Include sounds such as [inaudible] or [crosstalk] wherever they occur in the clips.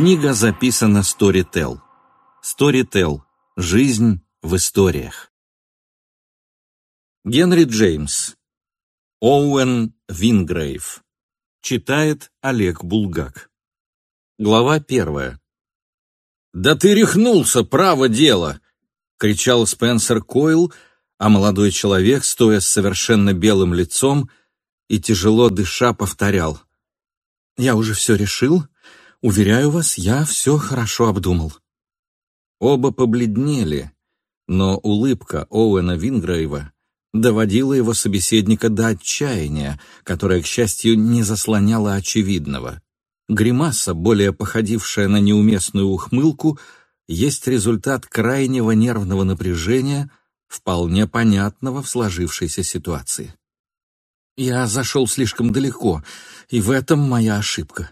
Книга записана Storytel. Storytel. Жизнь в историях. Генри Джеймс. Оуэн Вингрейв. Читает Олег Булгак. Глава первая. «Да ты рехнулся, право дело!» — кричал Спенсер Койл, а молодой человек, стоя с совершенно белым лицом и тяжело дыша, повторял. «Я уже все решил. Уверяю вас, я все хорошо обдумал». Оба побледнели, но улыбка Оуэна Вингрейва доводила его собеседника до отчаяния, которое, к счастью, не заслоняло очевидного. Гримаса, более походившая на неуместную ухмылку, есть результат крайнего нервного напряжения, вполне понятного в сложившейся ситуации. Я зашел слишком далеко, и в этом моя ошибка.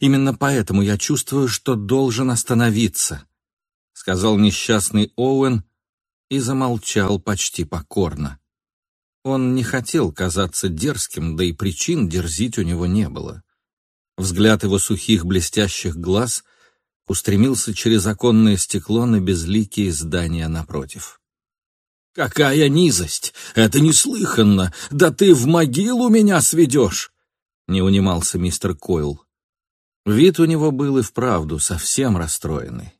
Именно поэтому я чувствую, что должен остановиться, сказал несчастный Оуэн и замолчал почти покорно. Он не хотел казаться дерзким, да и причин дерзить у него не было. Взгляд его сухих блестящих глаз устремился через оконное стекло на безликие здания напротив. «Какая низость! Это неслыханно! Да ты в могилу меня сведешь!» — не унимался мистер Койл. Вид у него был и вправду совсем расстроенный.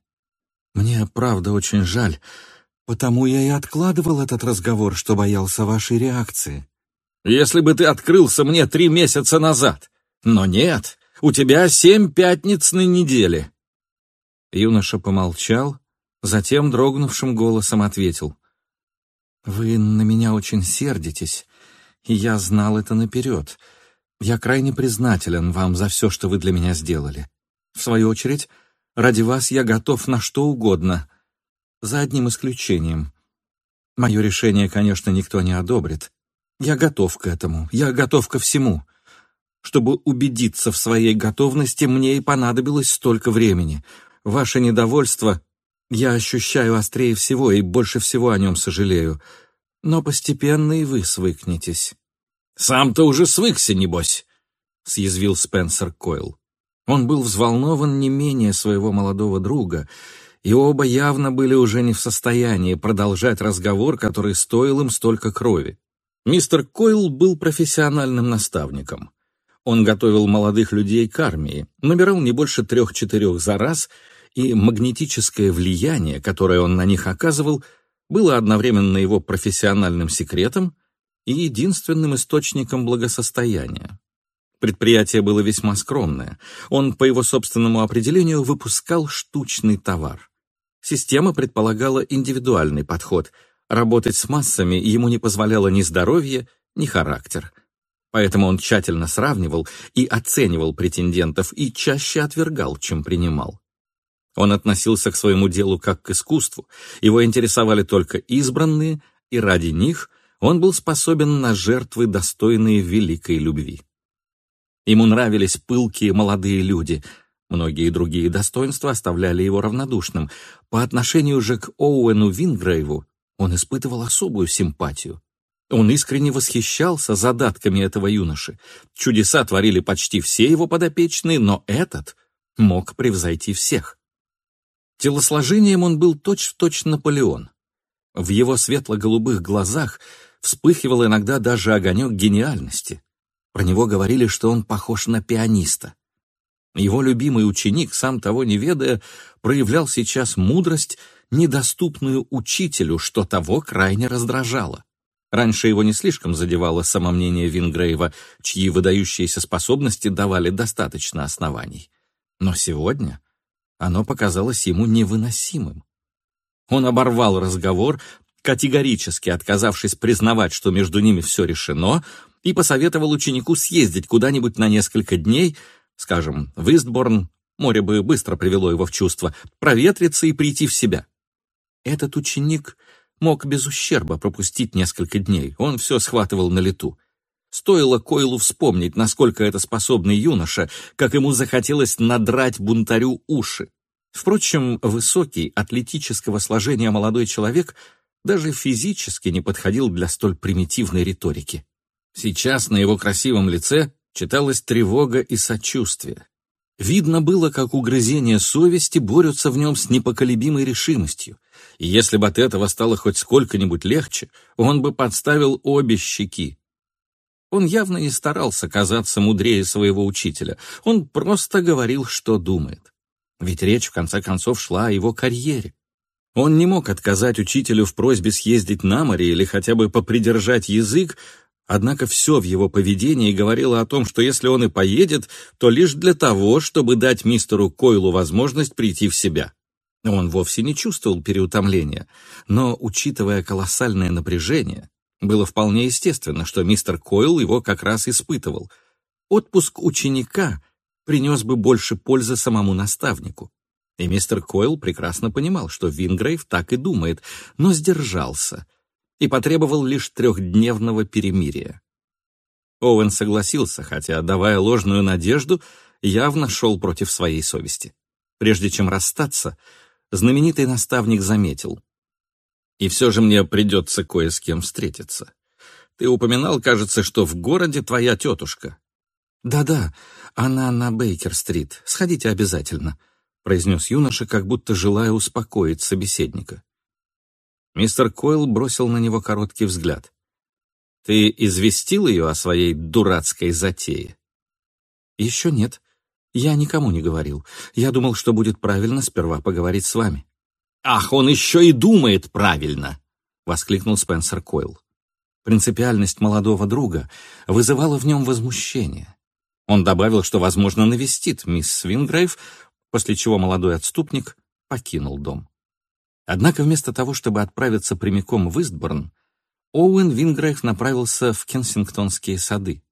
«Мне, правда, очень жаль, потому я и откладывал этот разговор, что боялся вашей реакции». «Если бы ты открылся мне три месяца назад! Но нет, у тебя семь пятниц на неделе!» Юноша помолчал, затем дрогнувшим голосом ответил — «Вы на меня очень сердитесь, и я знал это наперед. Я крайне признателен вам за все, что вы для меня сделали. В свою очередь, ради вас я готов на что угодно, за одним исключением. Мое решение, конечно, никто не одобрит. Я готов к этому, я готов ко всему. Чтобы убедиться в своей готовности, мне и понадобилось столько времени. Ваше недовольство я ощущаю острее всего и больше всего о нем сожалею. Но постепенно и вы свыкнетесь. «Сам-то уже свыкся, небось», — съязвил Спенсер Койл. Он был взволнован не менее своего молодого друга, и оба явно были уже не в состоянии продолжать разговор, который стоил им столько крови. Мистер Койл был профессиональным наставником. Он готовил молодых людей к армии, набирал не больше трех-четырех за раз — и магнетическое влияние, которое он на них оказывал, было одновременно его профессиональным секретом и единственным источником благосостояния. Предприятие было весьма скромное. Он, по его собственному определению, выпускал штучный товар. Система предполагала индивидуальный подход. Работать с массами ему не позволяло ни здоровье, ни характер. Поэтому он тщательно сравнивал и оценивал претендентов и чаще отвергал, чем принимал. Он относился к своему делу как к искусству, его интересовали только избранные, и ради них он был способен на жертвы, достойные великой любви. Ему нравились пылкие молодые люди, многие другие достоинства оставляли его равнодушным. По отношению же к Оуэну Вингрейву он испытывал особую симпатию. Он искренне восхищался задатками этого юноши. Чудеса творили почти все его подопечные, но этот мог превзойти всех. Телосложением он был точь-в-точь -точь Наполеон. В его светло-голубых глазах вспыхивал иногда даже огонек гениальности. Про него говорили, что он похож на пианиста. Его любимый ученик, сам того не ведая, проявлял сейчас мудрость, недоступную учителю, что того крайне раздражало. Раньше его не слишком задевало самомнение Вингрейва, чьи выдающиеся способности давали достаточно оснований. Но сегодня оно показалось ему невыносимым. Он оборвал разговор, категорически отказавшись признавать, что между ними все решено, и посоветовал ученику съездить куда-нибудь на несколько дней, скажем, в Истборн, море бы быстро привело его в чувство, проветриться и прийти в себя. Этот ученик мог без ущерба пропустить несколько дней, он все схватывал на лету. Стоило Койлу вспомнить, насколько это способный юноша, как ему захотелось надрать бунтарю уши. Впрочем, высокий, атлетического сложения молодой человек даже физически не подходил для столь примитивной риторики. Сейчас на его красивом лице читалась тревога и сочувствие. Видно было, как угрызения совести борются в нем с непоколебимой решимостью, и если бы от этого стало хоть сколько-нибудь легче, он бы подставил обе щеки. Он явно не старался казаться мудрее своего учителя, он просто говорил, что думает. Ведь речь, в конце концов, шла о его карьере. Он не мог отказать учителю в просьбе съездить на море или хотя бы попридержать язык, однако все в его поведении говорило о том, что если он и поедет, то лишь для того, чтобы дать мистеру Койлу возможность прийти в себя. Он вовсе не чувствовал переутомления, но, учитывая колоссальное напряжение, было вполне естественно, что мистер Койл его как раз испытывал. Отпуск ученика принес бы больше пользы самому наставнику. И мистер Койл прекрасно понимал, что Вингрейв так и думает, но сдержался и потребовал лишь трехдневного перемирия. Оуэн согласился, хотя, давая ложную надежду, явно шел против своей совести. Прежде чем расстаться, знаменитый наставник заметил. «И все же мне придется кое с кем встретиться. Ты упоминал, кажется, что в городе твоя тетушка». «Да-да, она на Бейкер-стрит. Сходите обязательно», — произнес юноша, как будто желая успокоить собеседника. Мистер Койл бросил на него короткий взгляд. «Ты известил ее о своей дурацкой затее?» «Еще нет. Я никому не говорил. Я думал, что будет правильно сперва поговорить с вами». «Ах, он еще и думает правильно!» — воскликнул Спенсер Койл. Принципиальность молодого друга вызывала в нем возмущение. Он добавил, что, возможно, навестит мисс Свингрейв, после чего молодой отступник покинул дом. Однако вместо того, чтобы отправиться прямиком в Истборн, Оуэн Вингрейв направился в Кенсингтонские сады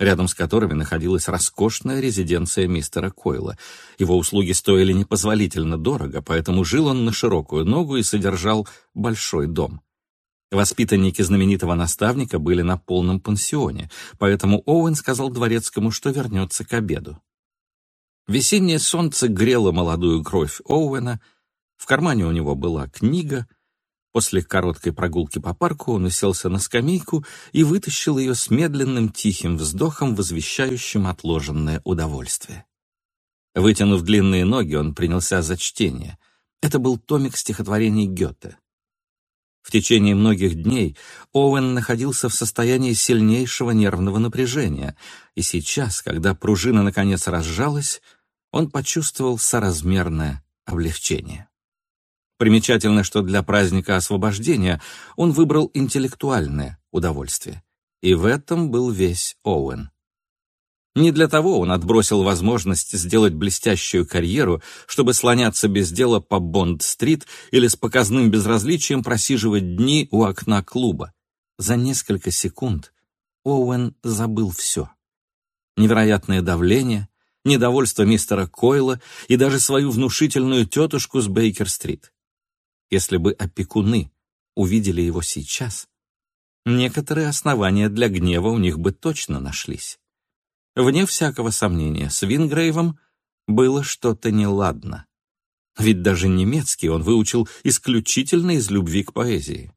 рядом с которыми находилась роскошная резиденция мистера Койла. Его услуги стоили непозволительно дорого, поэтому жил он на широкую ногу и содержал большой дом. Воспитанники знаменитого наставника были на полном пансионе, поэтому Оуэн сказал дворецкому, что вернется к обеду. Весеннее солнце грело молодую кровь Оуэна, в кармане у него была книга — После короткой прогулки по парку он уселся на скамейку и вытащил ее с медленным тихим вздохом, возвещающим отложенное удовольствие. Вытянув длинные ноги, он принялся за чтение. Это был томик стихотворений Гёте. В течение многих дней Оуэн находился в состоянии сильнейшего нервного напряжения, и сейчас, когда пружина наконец разжалась, он почувствовал соразмерное облегчение. Примечательно, что для праздника освобождения он выбрал интеллектуальное удовольствие. И в этом был весь Оуэн. Не для того он отбросил возможность сделать блестящую карьеру, чтобы слоняться без дела по Бонд-стрит или с показным безразличием просиживать дни у окна клуба. За несколько секунд Оуэн забыл все. Невероятное давление, недовольство мистера Койла и даже свою внушительную тетушку с Бейкер-стрит. Если бы опекуны увидели его сейчас, некоторые основания для гнева у них бы точно нашлись. Вне всякого сомнения, с Вингрейвом было что-то неладно. Ведь даже немецкий он выучил исключительно из любви к поэзии.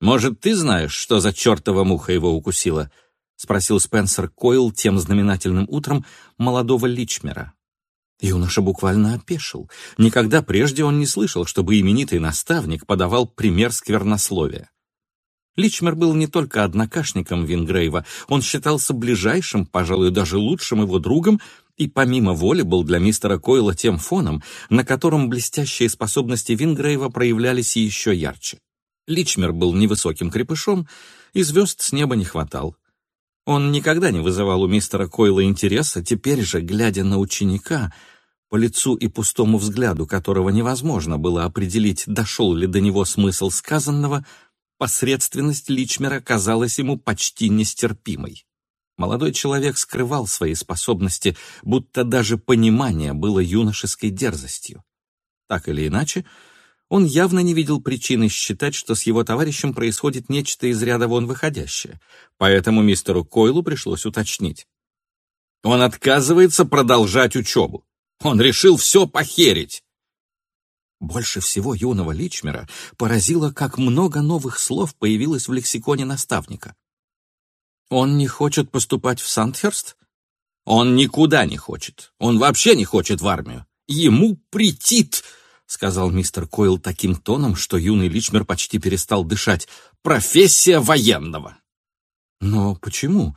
«Может, ты знаешь, что за чертова муха его укусила?» — спросил Спенсер Койл тем знаменательным утром молодого Личмера. Юноша буквально опешил. Никогда прежде он не слышал, чтобы именитый наставник подавал пример сквернословия. Личмер был не только однокашником Вингрейва, он считался ближайшим, пожалуй, даже лучшим его другом, и помимо воли был для мистера Койла тем фоном, на котором блестящие способности Вингрейва проявлялись еще ярче. Личмер был невысоким крепышом, и звезд с неба не хватал. Он никогда не вызывал у мистера Койла интереса, теперь же, глядя на ученика, по лицу и пустому взгляду которого невозможно было определить, дошел ли до него смысл сказанного, посредственность Личмера казалась ему почти нестерпимой. Молодой человек скрывал свои способности, будто даже понимание было юношеской дерзостью. Так или иначе, он явно не видел причины считать, что с его товарищем происходит нечто из ряда вон выходящее, поэтому мистеру Койлу пришлось уточнить. Он отказывается продолжать учебу. Он решил все похерить. Больше всего юного Личмера поразило, как много новых слов появилось в лексиконе наставника. «Он не хочет поступать в Сандхерст?» Он никуда не хочет. Он вообще не хочет в армию. Ему претит, сказал мистер Койл таким тоном, что юный Личмер почти перестал дышать. Профессия военного. Но почему?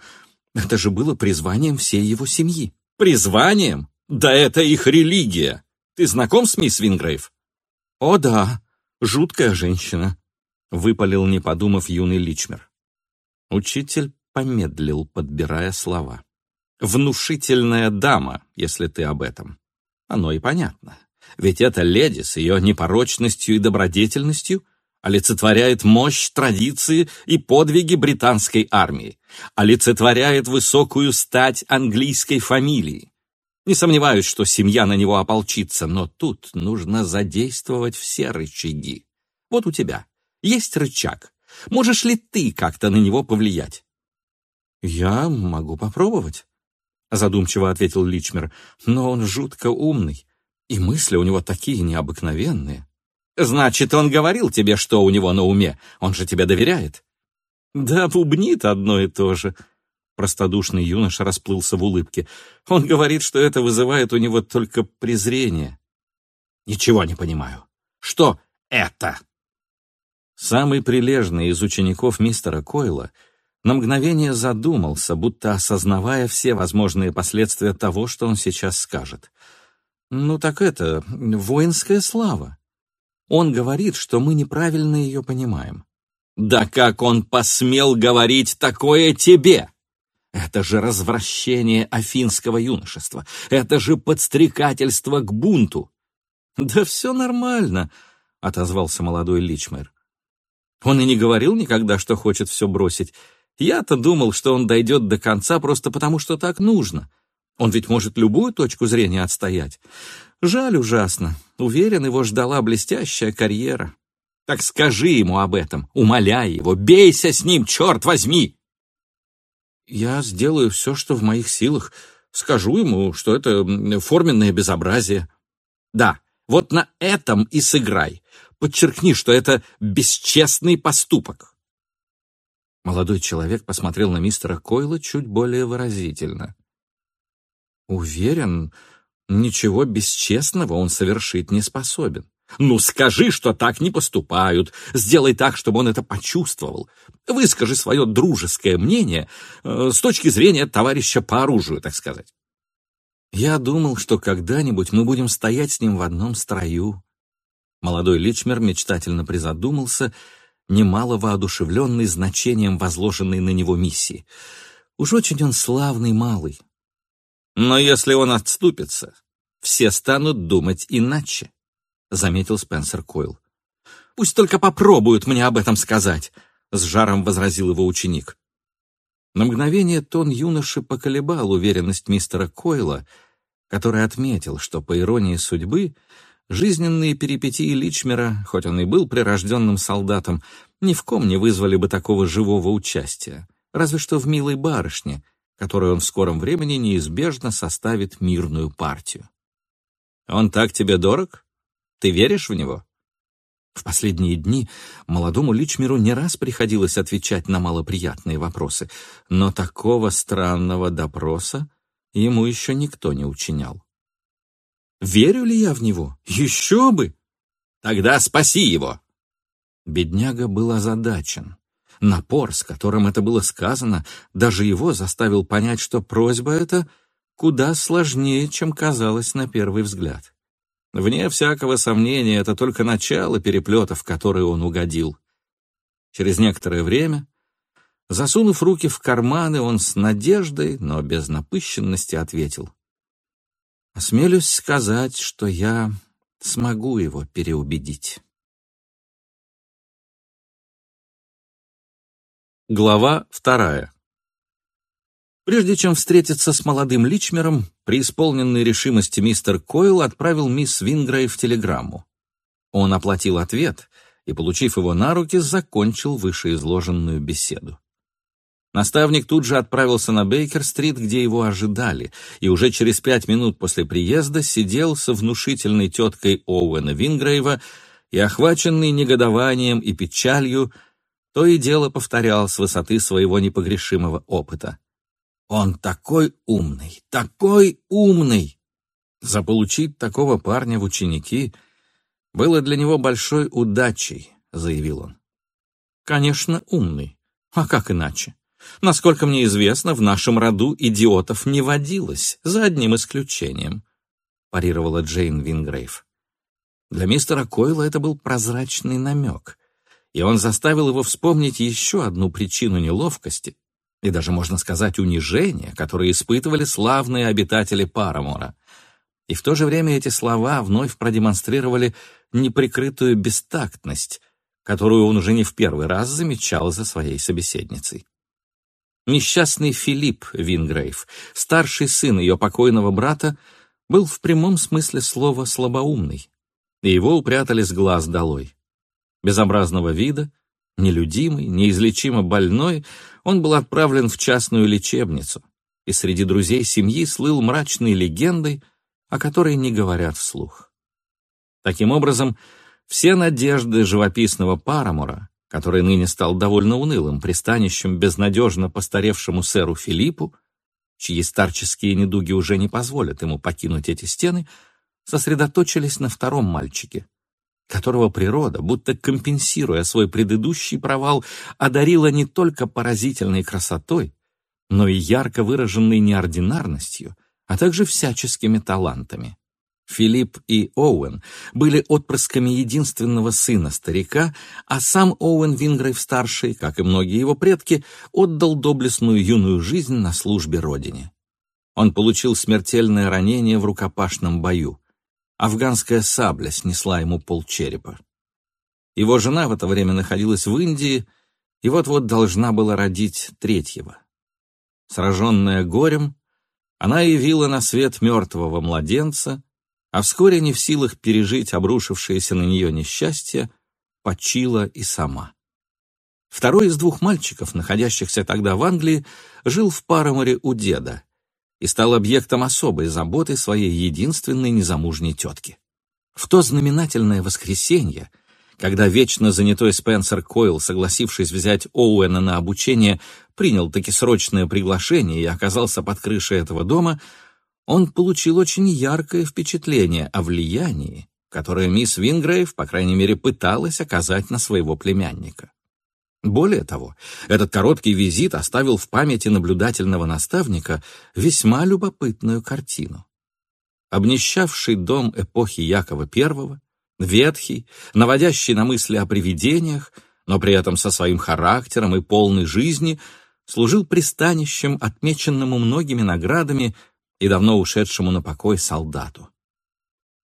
Это же было призванием всей его семьи. Призванием? Да это их религия. Ты знаком с мисс Вингрейв? О да, жуткая женщина, выпалил, не подумав, юный Личмер. Учитель помедлил, подбирая слова. Внушительная дама, если ты об этом. Оно и понятно. Ведь эта леди с ее непорочностью и добродетельностью олицетворяет мощь традиции и подвиги британской армии, олицетворяет высокую стать английской фамилии. Не сомневаюсь, что семья на него ополчится, но тут нужно задействовать все рычаги. Вот у тебя есть рычаг. Можешь ли ты как-то на него повлиять? Я могу попробовать задумчиво ответил Личмер, но он жутко умный, и мысли у него такие необыкновенные. Значит, он говорил тебе, что у него на уме, он же тебе доверяет. Да бубнит одно и то же. Простодушный юноша расплылся в улыбке. Он говорит, что это вызывает у него только презрение. Ничего не понимаю. Что это? Самый прилежный из учеников мистера Койла — на мгновение задумался, будто осознавая все возможные последствия того, что он сейчас скажет. «Ну так это, воинская слава. Он говорит, что мы неправильно ее понимаем». «Да как он посмел говорить такое тебе?» Это же развращение афинского юношества. Это же подстрекательство к бунту. Да все нормально, отозвался молодой Личмер. Он и не говорил никогда, что хочет все бросить. Я-то думал, что он дойдет до конца просто потому, что так нужно. Он ведь может любую точку зрения отстоять. Жаль ужасно. Уверен, его ждала блестящая карьера. Так скажи ему об этом, умоляй его, бейся с ним, черт возьми! Я сделаю все, что в моих силах. Скажу ему, что это форменное безобразие. Да, вот на этом и сыграй. Подчеркни, что это бесчестный поступок. Молодой человек посмотрел на мистера Койла чуть более выразительно. «Уверен, ничего бесчестного он совершить не способен. Ну, скажи, что так не поступают. Сделай так, чтобы он это почувствовал. Выскажи свое дружеское мнение э, с точки зрения товарища по оружию, так сказать. Я думал, что когда-нибудь мы будем стоять с ним в одном строю. Молодой Личмер мечтательно призадумался немало воодушевленный значением возложенной на него миссии. Уж очень он славный малый. Но если он отступится, все станут думать иначе, — заметил Спенсер Койл. «Пусть только попробуют мне об этом сказать», — с жаром возразил его ученик. На мгновение тон юноши поколебал уверенность мистера Койла, который отметил, что, по иронии судьбы, Жизненные перипетии Личмера, хоть он и был прирожденным солдатом, ни в ком не вызвали бы такого живого участия, разве что в милой барышне, которой он в скором времени неизбежно составит мирную партию. «Он так тебе дорог? Ты веришь в него?» В последние дни молодому Личмеру не раз приходилось отвечать на малоприятные вопросы, но такого странного допроса ему еще никто не учинял. Верю ли я в него? Еще бы! Тогда спаси его!» Бедняга был озадачен. Напор, с которым это было сказано, даже его заставил понять, что просьба эта куда сложнее, чем казалось на первый взгляд. Вне всякого сомнения, это только начало переплета, в который он угодил. Через некоторое время, засунув руки в карманы, он с надеждой, но без напыщенности ответил. Осмелюсь сказать, что я смогу его переубедить. Глава вторая. Прежде чем встретиться с молодым Личмером, преисполненный решимости мистер Койл отправил мисс Вингрейв телеграмму. Он оплатил ответ и, получив его на руки, закончил вышеизложенную беседу. Наставник тут же отправился на Бейкер-стрит, где его ожидали, и уже через пять минут после приезда сидел со внушительной теткой Оуэна Вингрейва и, охваченный негодованием и печалью, то и дело повторял с высоты своего непогрешимого опыта. Он такой умный, такой умный! Заполучить такого парня в ученики было для него большой удачей, заявил он. Конечно, умный. А как иначе? Насколько мне известно, в нашем роду идиотов не водилось, за одним исключением, парировала Джейн Вингрейв. Для мистера Койла это был прозрачный намек, и он заставил его вспомнить еще одну причину неловкости и даже, можно сказать, унижения, которые испытывали славные обитатели Парамора. И в то же время эти слова вновь продемонстрировали неприкрытую бестактность, которую он уже не в первый раз замечал за своей собеседницей. Несчастный Филипп Вингрейв, старший сын ее покойного брата, был в прямом смысле слова слабоумный, и его упрятали с глаз долой. Безобразного вида, нелюдимый, неизлечимо больной, он был отправлен в частную лечебницу, и среди друзей семьи слыл мрачной легендой, о которой не говорят вслух. Таким образом, все надежды живописного Парамора который ныне стал довольно унылым пристанищем безнадежно постаревшему сэру Филиппу, чьи старческие недуги уже не позволят ему покинуть эти стены, сосредоточились на втором мальчике, которого природа, будто компенсируя свой предыдущий провал, одарила не только поразительной красотой, но и ярко выраженной неординарностью, а также всяческими талантами. Филипп и Оуэн были отпрысками единственного сына старика, а сам Оуэн Вингрейв-старший, как и многие его предки, отдал доблестную юную жизнь на службе родине. Он получил смертельное ранение в рукопашном бою. Афганская сабля снесла ему полчерепа. Его жена в это время находилась в Индии и вот-вот должна была родить третьего. Сраженная горем, она явила на свет мертвого младенца — а вскоре не в силах пережить обрушившееся на нее несчастье, почила и сама. Второй из двух мальчиков, находящихся тогда в Англии, жил в Параморе у деда и стал объектом особой заботы своей единственной незамужней тетки. В то знаменательное воскресенье, когда вечно занятой Спенсер Койл, согласившись взять Оуэна на обучение, принял таки срочное приглашение и оказался под крышей этого дома, он получил очень яркое впечатление о влиянии, которое мисс Вингрейв, по крайней мере, пыталась оказать на своего племянника. Более того, этот короткий визит оставил в памяти наблюдательного наставника весьма любопытную картину. Обнищавший дом эпохи Якова I, ветхий, наводящий на мысли о привидениях, но при этом со своим характером и полной жизни, служил пристанищем, отмеченному многими наградами и давно ушедшему на покой солдату.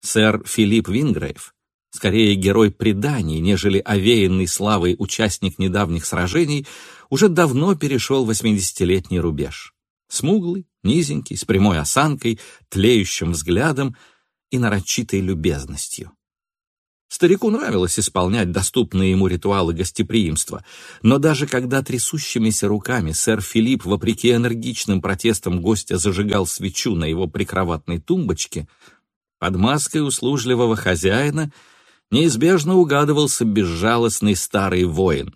Сэр Филипп Вингрейв, скорее герой преданий, нежели овеянный славой участник недавних сражений, уже давно перешел восьмидесятилетний рубеж. Смуглый, низенький, с прямой осанкой, тлеющим взглядом и нарочитой любезностью. Старику нравилось исполнять доступные ему ритуалы гостеприимства, но даже когда трясущимися руками сэр Филипп, вопреки энергичным протестам гостя, зажигал свечу на его прикроватной тумбочке, под маской услужливого хозяина неизбежно угадывался безжалостный старый воин.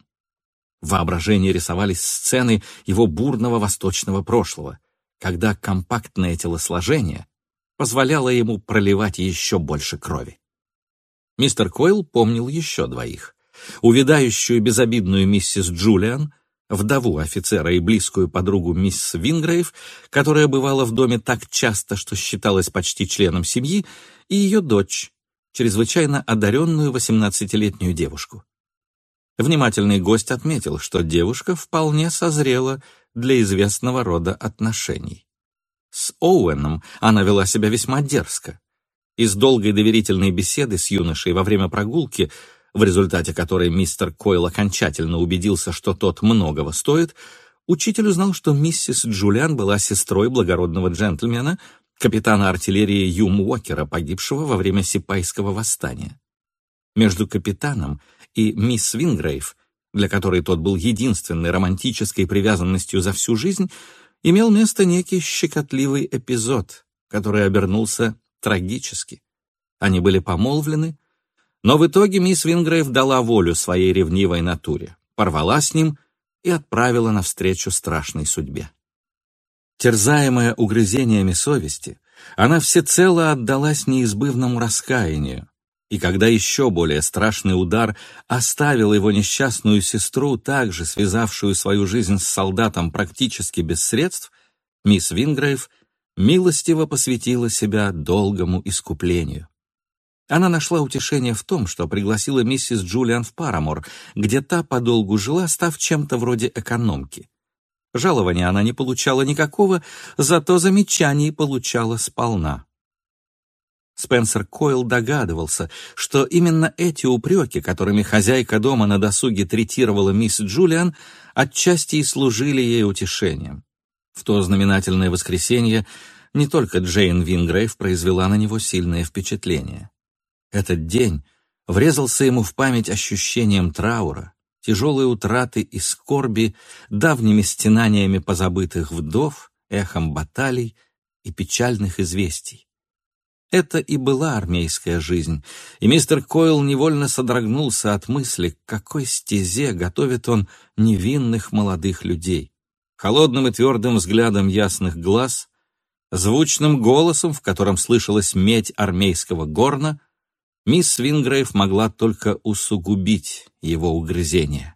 В воображении рисовались сцены его бурного восточного прошлого, когда компактное телосложение позволяло ему проливать еще больше крови. Мистер Койл помнил еще двоих. Увядающую безобидную миссис Джулиан, вдову офицера и близкую подругу мисс Вингрейв, которая бывала в доме так часто, что считалась почти членом семьи, и ее дочь, чрезвычайно одаренную восемнадцатилетнюю девушку. Внимательный гость отметил, что девушка вполне созрела для известного рода отношений. С Оуэном она вела себя весьма дерзко. Из долгой доверительной беседы с юношей во время прогулки, в результате которой мистер Койл окончательно убедился, что тот многого стоит, учитель узнал, что миссис Джулиан была сестрой благородного джентльмена, капитана артиллерии Юм Уокера, погибшего во время Сипайского восстания. Между капитаном и мисс Вингрейв, для которой тот был единственной романтической привязанностью за всю жизнь, имел место некий щекотливый эпизод, который обернулся трагически. Они были помолвлены, но в итоге мисс Вингрейв дала волю своей ревнивой натуре, порвала с ним и отправила навстречу страшной судьбе. Терзаемая угрызениями совести, она всецело отдалась неизбывному раскаянию, и когда еще более страшный удар оставил его несчастную сестру, также связавшую свою жизнь с солдатом практически без средств, мисс Вингрейв милостиво посвятила себя долгому искуплению. Она нашла утешение в том, что пригласила миссис Джулиан в Парамор, где та подолгу жила, став чем-то вроде экономки. Жалования она не получала никакого, зато замечаний получала сполна. Спенсер Койл догадывался, что именно эти упреки, которыми хозяйка дома на досуге третировала мисс Джулиан, отчасти и служили ей утешением. В то знаменательное воскресенье не только Джейн Вингрейв произвела на него сильное впечатление. Этот день врезался ему в память ощущением траура, тяжелой утраты и скорби, давними стенаниями позабытых вдов, эхом баталий и печальных известий. Это и была армейская жизнь, и мистер Койл невольно содрогнулся от мысли, к какой стезе готовит он невинных молодых людей. Холодным и твердым взглядом ясных глаз, звучным голосом, в котором слышалась медь армейского горна, мисс Вингрейв могла только усугубить его угрызение.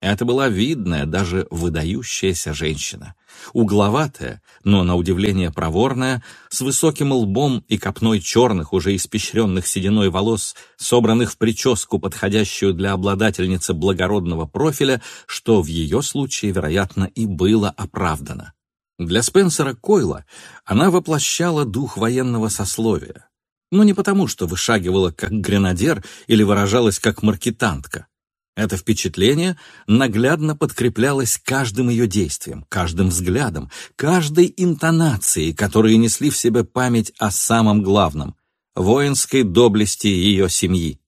Это была видная, даже выдающаяся женщина. Угловатая, но, на удивление, проворная, с высоким лбом и копной черных, уже испещренных сединой волос, собранных в прическу, подходящую для обладательницы благородного профиля, что в ее случае, вероятно, и было оправдано. Для Спенсера Койла она воплощала дух военного сословия, но не потому, что вышагивала как гренадер или выражалась как маркетантка. Это впечатление наглядно подкреплялось каждым ее действием, каждым взглядом, каждой интонацией, которые несли в себе память о самом главном — воинской доблести ее семьи.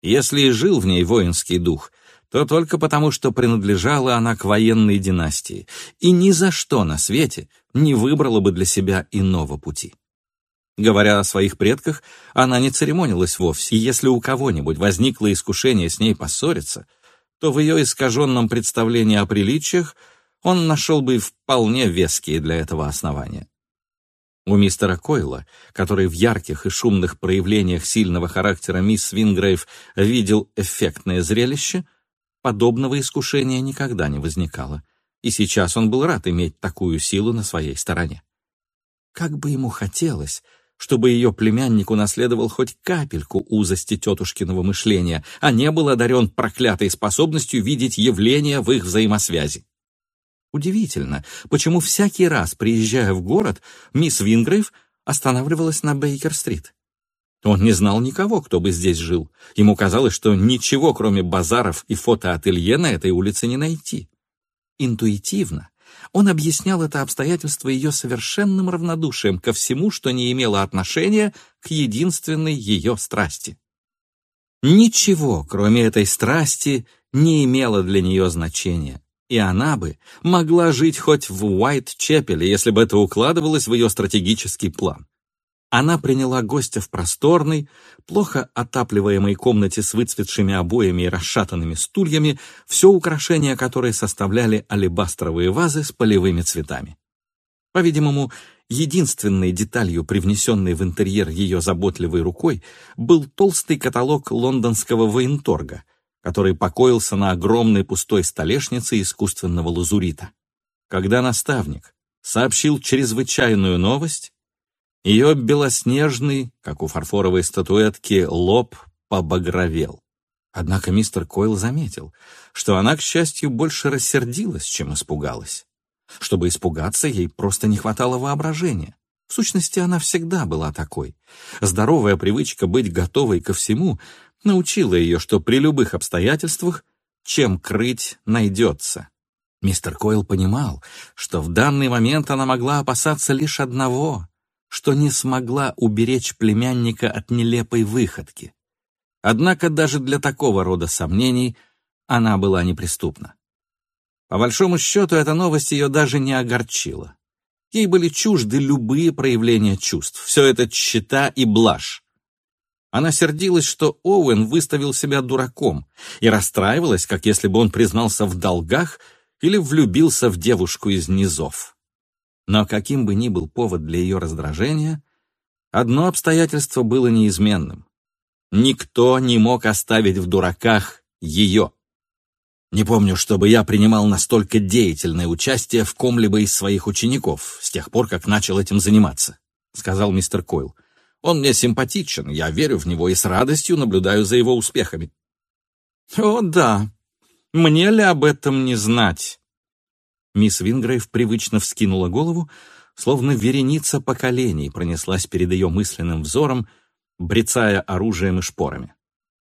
Если и жил в ней воинский дух, то только потому, что принадлежала она к военной династии и ни за что на свете не выбрала бы для себя иного пути. Говоря о своих предках, она не церемонилась вовсе, и если у кого-нибудь возникло искушение с ней поссориться, то в ее искаженном представлении о приличиях он нашел бы вполне веские для этого основания. У мистера Койла, который в ярких и шумных проявлениях сильного характера мисс Вингрейв видел эффектное зрелище, подобного искушения никогда не возникало, и сейчас он был рад иметь такую силу на своей стороне. Как бы ему хотелось, чтобы ее племянник унаследовал хоть капельку узости тетушкиного мышления, а не был одарен проклятой способностью видеть явления в их взаимосвязи. Удивительно, почему всякий раз, приезжая в город, мисс Вингрейв останавливалась на Бейкер-стрит. Он не знал никого, кто бы здесь жил. Ему казалось, что ничего, кроме базаров и фотоателье, на этой улице не найти. Интуитивно он объяснял это обстоятельство ее совершенным равнодушием ко всему, что не имело отношения к единственной ее страсти. Ничего, кроме этой страсти, не имело для нее значения, и она бы могла жить хоть в Уайт-Чепеле, если бы это укладывалось в ее стратегический план. Она приняла гостя в просторной, плохо отапливаемой комнате с выцветшими обоями и расшатанными стульями, все украшения которой составляли алебастровые вазы с полевыми цветами. По-видимому, единственной деталью, привнесенной в интерьер ее заботливой рукой, был толстый каталог лондонского военторга, который покоился на огромной пустой столешнице искусственного лазурита. Когда наставник сообщил чрезвычайную новость, ее белоснежный, как у фарфоровой статуэтки, лоб побагровел. Однако мистер Койл заметил, что она, к счастью, больше рассердилась, чем испугалась. Чтобы испугаться, ей просто не хватало воображения. В сущности, она всегда была такой. Здоровая привычка быть готовой ко всему научила ее, что при любых обстоятельствах чем крыть найдется. Мистер Койл понимал, что в данный момент она могла опасаться лишь одного что не смогла уберечь племянника от нелепой выходки. Однако даже для такого рода сомнений она была неприступна. По большому счету, эта новость ее даже не огорчила. Ей были чужды любые проявления чувств. Все это тщета и блажь. Она сердилась, что Оуэн выставил себя дураком, и расстраивалась, как если бы он признался в долгах или влюбился в девушку из низов. Но каким бы ни был повод для ее раздражения, одно обстоятельство было неизменным. Никто не мог оставить в дураках ее. Не помню, чтобы я принимал настолько деятельное участие в ком-либо из своих учеников с тех пор, как начал этим заниматься, — сказал мистер Койл. Он мне симпатичен, я верю в него и с радостью наблюдаю за его успехами. О, да. Мне ли об этом не знать? Мисс Вингрейв привычно вскинула голову, словно вереница поколений пронеслась перед ее мысленным взором, брецая оружием и шпорами.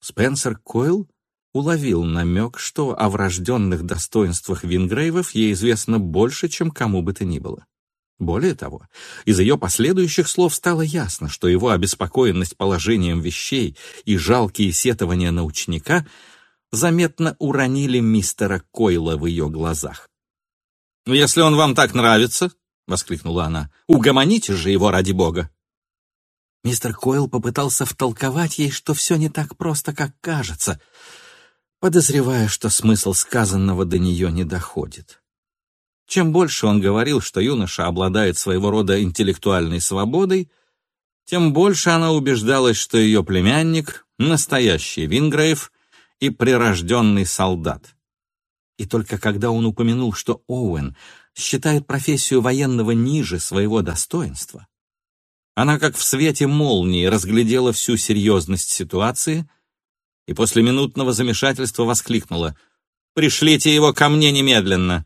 Спенсер Койл уловил намек, что о врожденных достоинствах Вингрейвов ей известно больше, чем кому бы то ни было. Более того, из ее последующих слов стало ясно, что его обеспокоенность положением вещей и жалкие сетования на ученика заметно уронили мистера Койла в ее глазах. «Ну, «Если он вам так нравится», — воскликнула она, — «угомоните же его ради бога». Мистер Койл попытался втолковать ей, что все не так просто, как кажется, подозревая, что смысл сказанного до нее не доходит. Чем больше он говорил, что юноша обладает своего рода интеллектуальной свободой, тем больше она убеждалась, что ее племянник — настоящий Вингрейв и прирожденный солдат. И только когда он упомянул, что Оуэн считает профессию военного ниже своего достоинства, она как в свете молнии разглядела всю серьезность ситуации и после минутного замешательства воскликнула «Пришлите его ко мне немедленно!»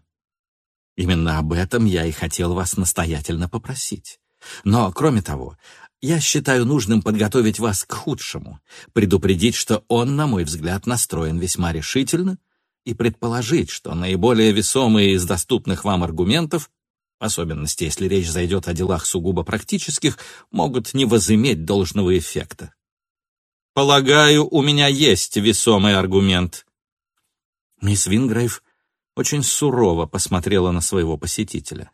Именно об этом я и хотел вас настоятельно попросить. Но, кроме того, я считаю нужным подготовить вас к худшему, предупредить, что он, на мой взгляд, настроен весьма решительно, и предположить, что наиболее весомые из доступных вам аргументов, в особенности если речь зайдет о делах сугубо практических, могут не возыметь должного эффекта. Полагаю, у меня есть весомый аргумент. Мисс Вингрейв очень сурово посмотрела на своего посетителя.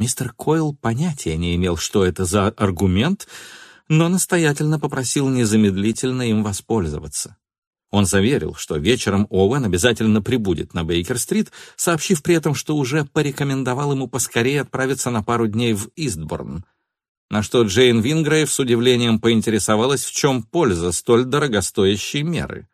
Мистер Койл понятия не имел, что это за аргумент, но настоятельно попросил незамедлительно им воспользоваться. Он заверил, что вечером Оуэн обязательно прибудет на Бейкер-стрит, сообщив при этом, что уже порекомендовал ему поскорее отправиться на пару дней в Истборн. На что Джейн Вингрейв с удивлением поинтересовалась, в чем польза столь дорогостоящей меры.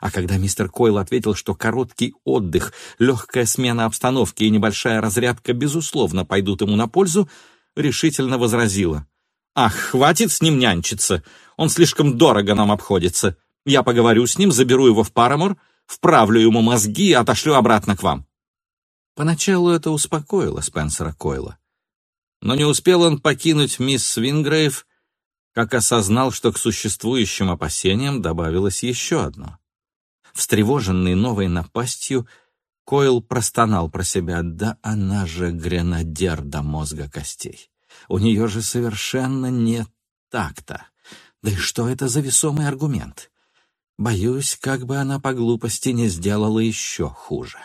А когда мистер Койл ответил, что короткий отдых, легкая смена обстановки и небольшая разрядка, безусловно, пойдут ему на пользу, решительно возразила. «Ах, хватит с ним нянчиться! Он слишком дорого нам обходится. Я поговорю с ним, заберу его в Парамор, вправлю ему мозги и отошлю обратно к вам». Поначалу это успокоило Спенсера Койла. Но не успел он покинуть мисс Свингрейв, как осознал, что к существующим опасениям добавилось еще одно. Встревоженный новой напастью, Койл простонал про себя. Да она же гренадер до мозга костей. У нее же совершенно нет такта. Да и что это за весомый аргумент? Боюсь, как бы она по глупости не сделала еще хуже.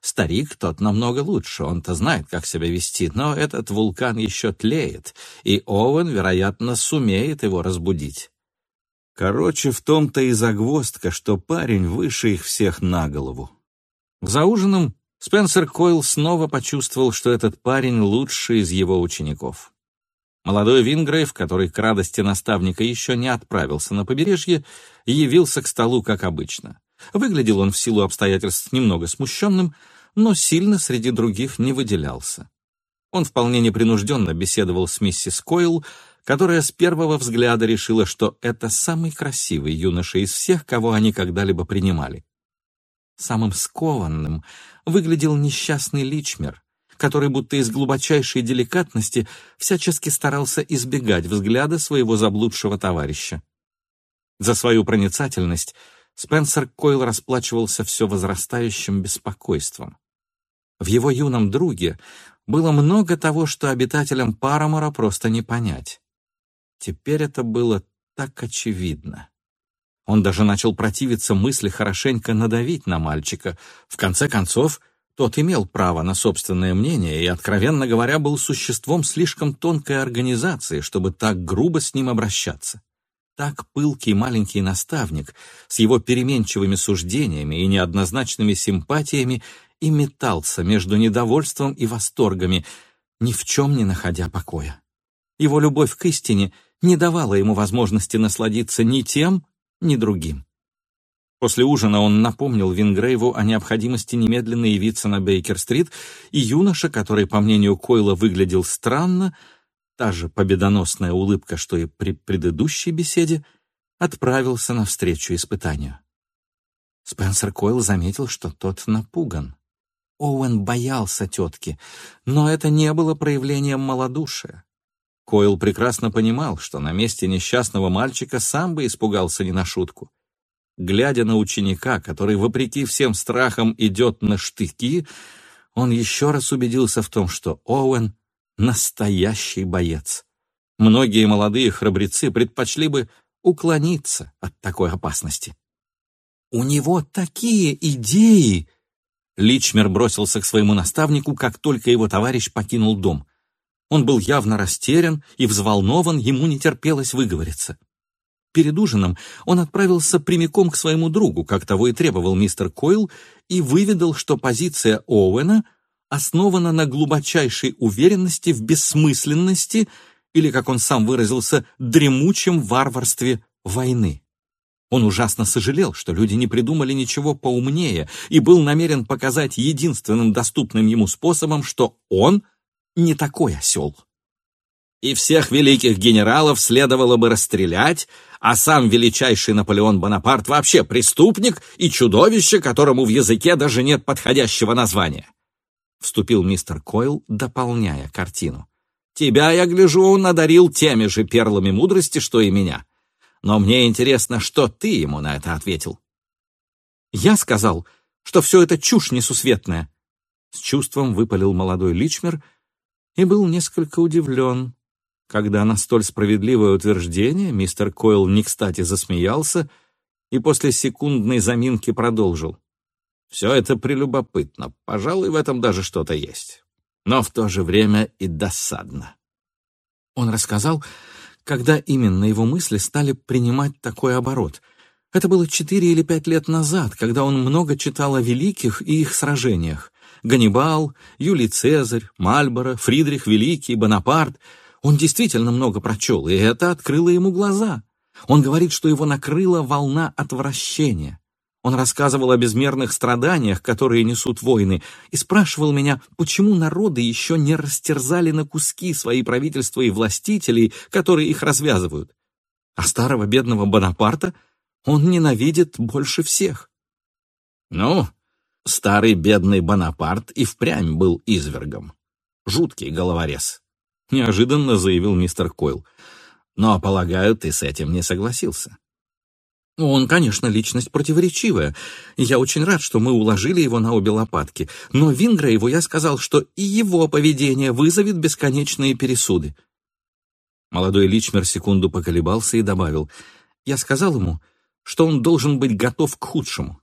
Старик тот намного лучше, он-то знает, как себя вести, но этот вулкан еще тлеет, и Оуэн, вероятно, сумеет его разбудить. Короче, в том-то и загвоздка, что парень выше их всех на голову. За ужином Спенсер Койл снова почувствовал, что этот парень лучший из его учеников. Молодой Вингрейв, который к радости наставника еще не отправился на побережье, явился к столу, как обычно. Выглядел он в силу обстоятельств немного смущенным, но сильно среди других не выделялся. Он вполне непринужденно беседовал с миссис Койл, которая с первого взгляда решила, что это самый красивый юноша из всех, кого они когда-либо принимали. Самым скованным выглядел несчастный Личмер, который будто из глубочайшей деликатности всячески старался избегать взгляда своего заблудшего товарища. За свою проницательность Спенсер Койл расплачивался все возрастающим беспокойством. В его юном друге было много того, что обитателям Парамора просто не понять. Теперь это было так очевидно. Он даже начал противиться мысли хорошенько надавить на мальчика. В конце концов, тот имел право на собственное мнение и, откровенно говоря, был существом слишком тонкой организации, чтобы так грубо с ним обращаться. Так пылкий маленький наставник с его переменчивыми суждениями и неоднозначными симпатиями и метался между недовольством и восторгами, ни в чем не находя покоя. Его любовь к истине не давала ему возможности насладиться ни тем, ни другим. После ужина он напомнил Вингрейву о необходимости немедленно явиться на Бейкер-стрит, и юноша, который, по мнению Койла, выглядел странно, та же победоносная улыбка, что и при предыдущей беседе, отправился навстречу испытанию. Спенсер Койл заметил, что тот напуган. Оуэн боялся тетки, но это не было проявлением малодушия. Койл прекрасно понимал, что на месте несчастного мальчика сам бы испугался не на шутку. Глядя на ученика, который, вопреки всем страхам, идет на штыки, он еще раз убедился в том, что Оуэн — настоящий боец. Многие молодые храбрецы предпочли бы уклониться от такой опасности. «У него такие идеи!» Личмер бросился к своему наставнику, как только его товарищ покинул дом. Он был явно растерян и взволнован, ему не терпелось выговориться. Перед ужином он отправился прямиком к своему другу, как того и требовал мистер Койл, и выведал, что позиция Оуэна основана на глубочайшей уверенности в бессмысленности или, как он сам выразился, дремучем варварстве войны. Он ужасно сожалел, что люди не придумали ничего поумнее и был намерен показать единственным доступным ему способом, что он не такой осел. И всех великих генералов следовало бы расстрелять, а сам величайший Наполеон Бонапарт вообще преступник и чудовище, которому в языке даже нет подходящего названия. Вступил мистер Койл, дополняя картину. Тебя, я гляжу, он надарил теми же перлами мудрости, что и меня но мне интересно, что ты ему на это ответил. Я сказал, что все это чушь несусветная. С чувством выпалил молодой Личмер и был несколько удивлен, когда на столь справедливое утверждение мистер Койл не кстати засмеялся и после секундной заминки продолжил. Все это прелюбопытно, пожалуй, в этом даже что-то есть. Но в то же время и досадно. Он рассказал, когда именно его мысли стали принимать такой оборот. Это было четыре или пять лет назад, когда он много читал о великих и их сражениях. Ганнибал, Юлий Цезарь, Мальборо, Фридрих Великий, Бонапарт. Он действительно много прочел, и это открыло ему глаза. Он говорит, что его накрыла волна отвращения. Он рассказывал о безмерных страданиях, которые несут войны, и спрашивал меня, почему народы еще не растерзали на куски свои правительства и властителей, которые их развязывают. А старого бедного Бонапарта он ненавидит больше всех. Ну, старый бедный Бонапарт и впрямь был извергом. Жуткий головорез. Неожиданно заявил мистер Койл. Но, полагаю, ты с этим не согласился. Он, конечно, личность противоречивая, я очень рад, что мы уложили его на обе лопатки, но Вингрейву я сказал, что и его поведение вызовет бесконечные пересуды. Молодой Личмер секунду поколебался и добавил, я сказал ему, что он должен быть готов к худшему.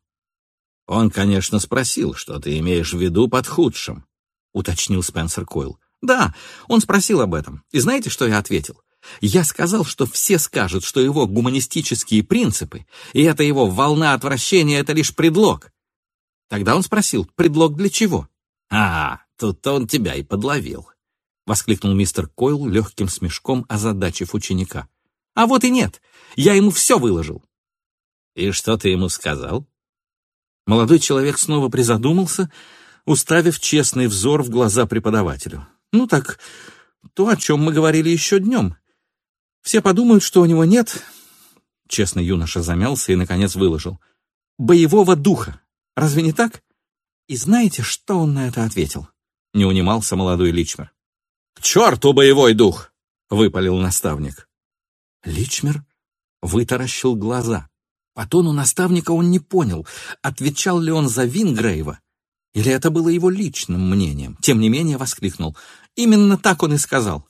Он, конечно, спросил, что ты имеешь в виду под худшим, уточнил Спенсер Койл. Да, он спросил об этом, и знаете, что я ответил? Я сказал, что все скажут, что его гуманистические принципы и эта его волна отвращения — это лишь предлог. Тогда он спросил, предлог для чего? «А, тут-то он тебя и подловил», — воскликнул мистер Койл легким смешком, озадачив ученика. «А вот и нет, я ему все выложил». «И что ты ему сказал?» Молодой человек снова призадумался, уставив честный взор в глаза преподавателю. «Ну так, то, о чем мы говорили еще днем. Все подумают, что у него нет, честный юноша замялся и, наконец, выложил, боевого духа. Разве не так? И знаете, что он на это ответил? Не унимался молодой Личмер. «К черту боевой дух!» — выпалил наставник. Личмер вытаращил глаза. По тону наставника он не понял, отвечал ли он за Вингрейва, или это было его личным мнением. Тем не менее воскликнул. Именно так он и сказал.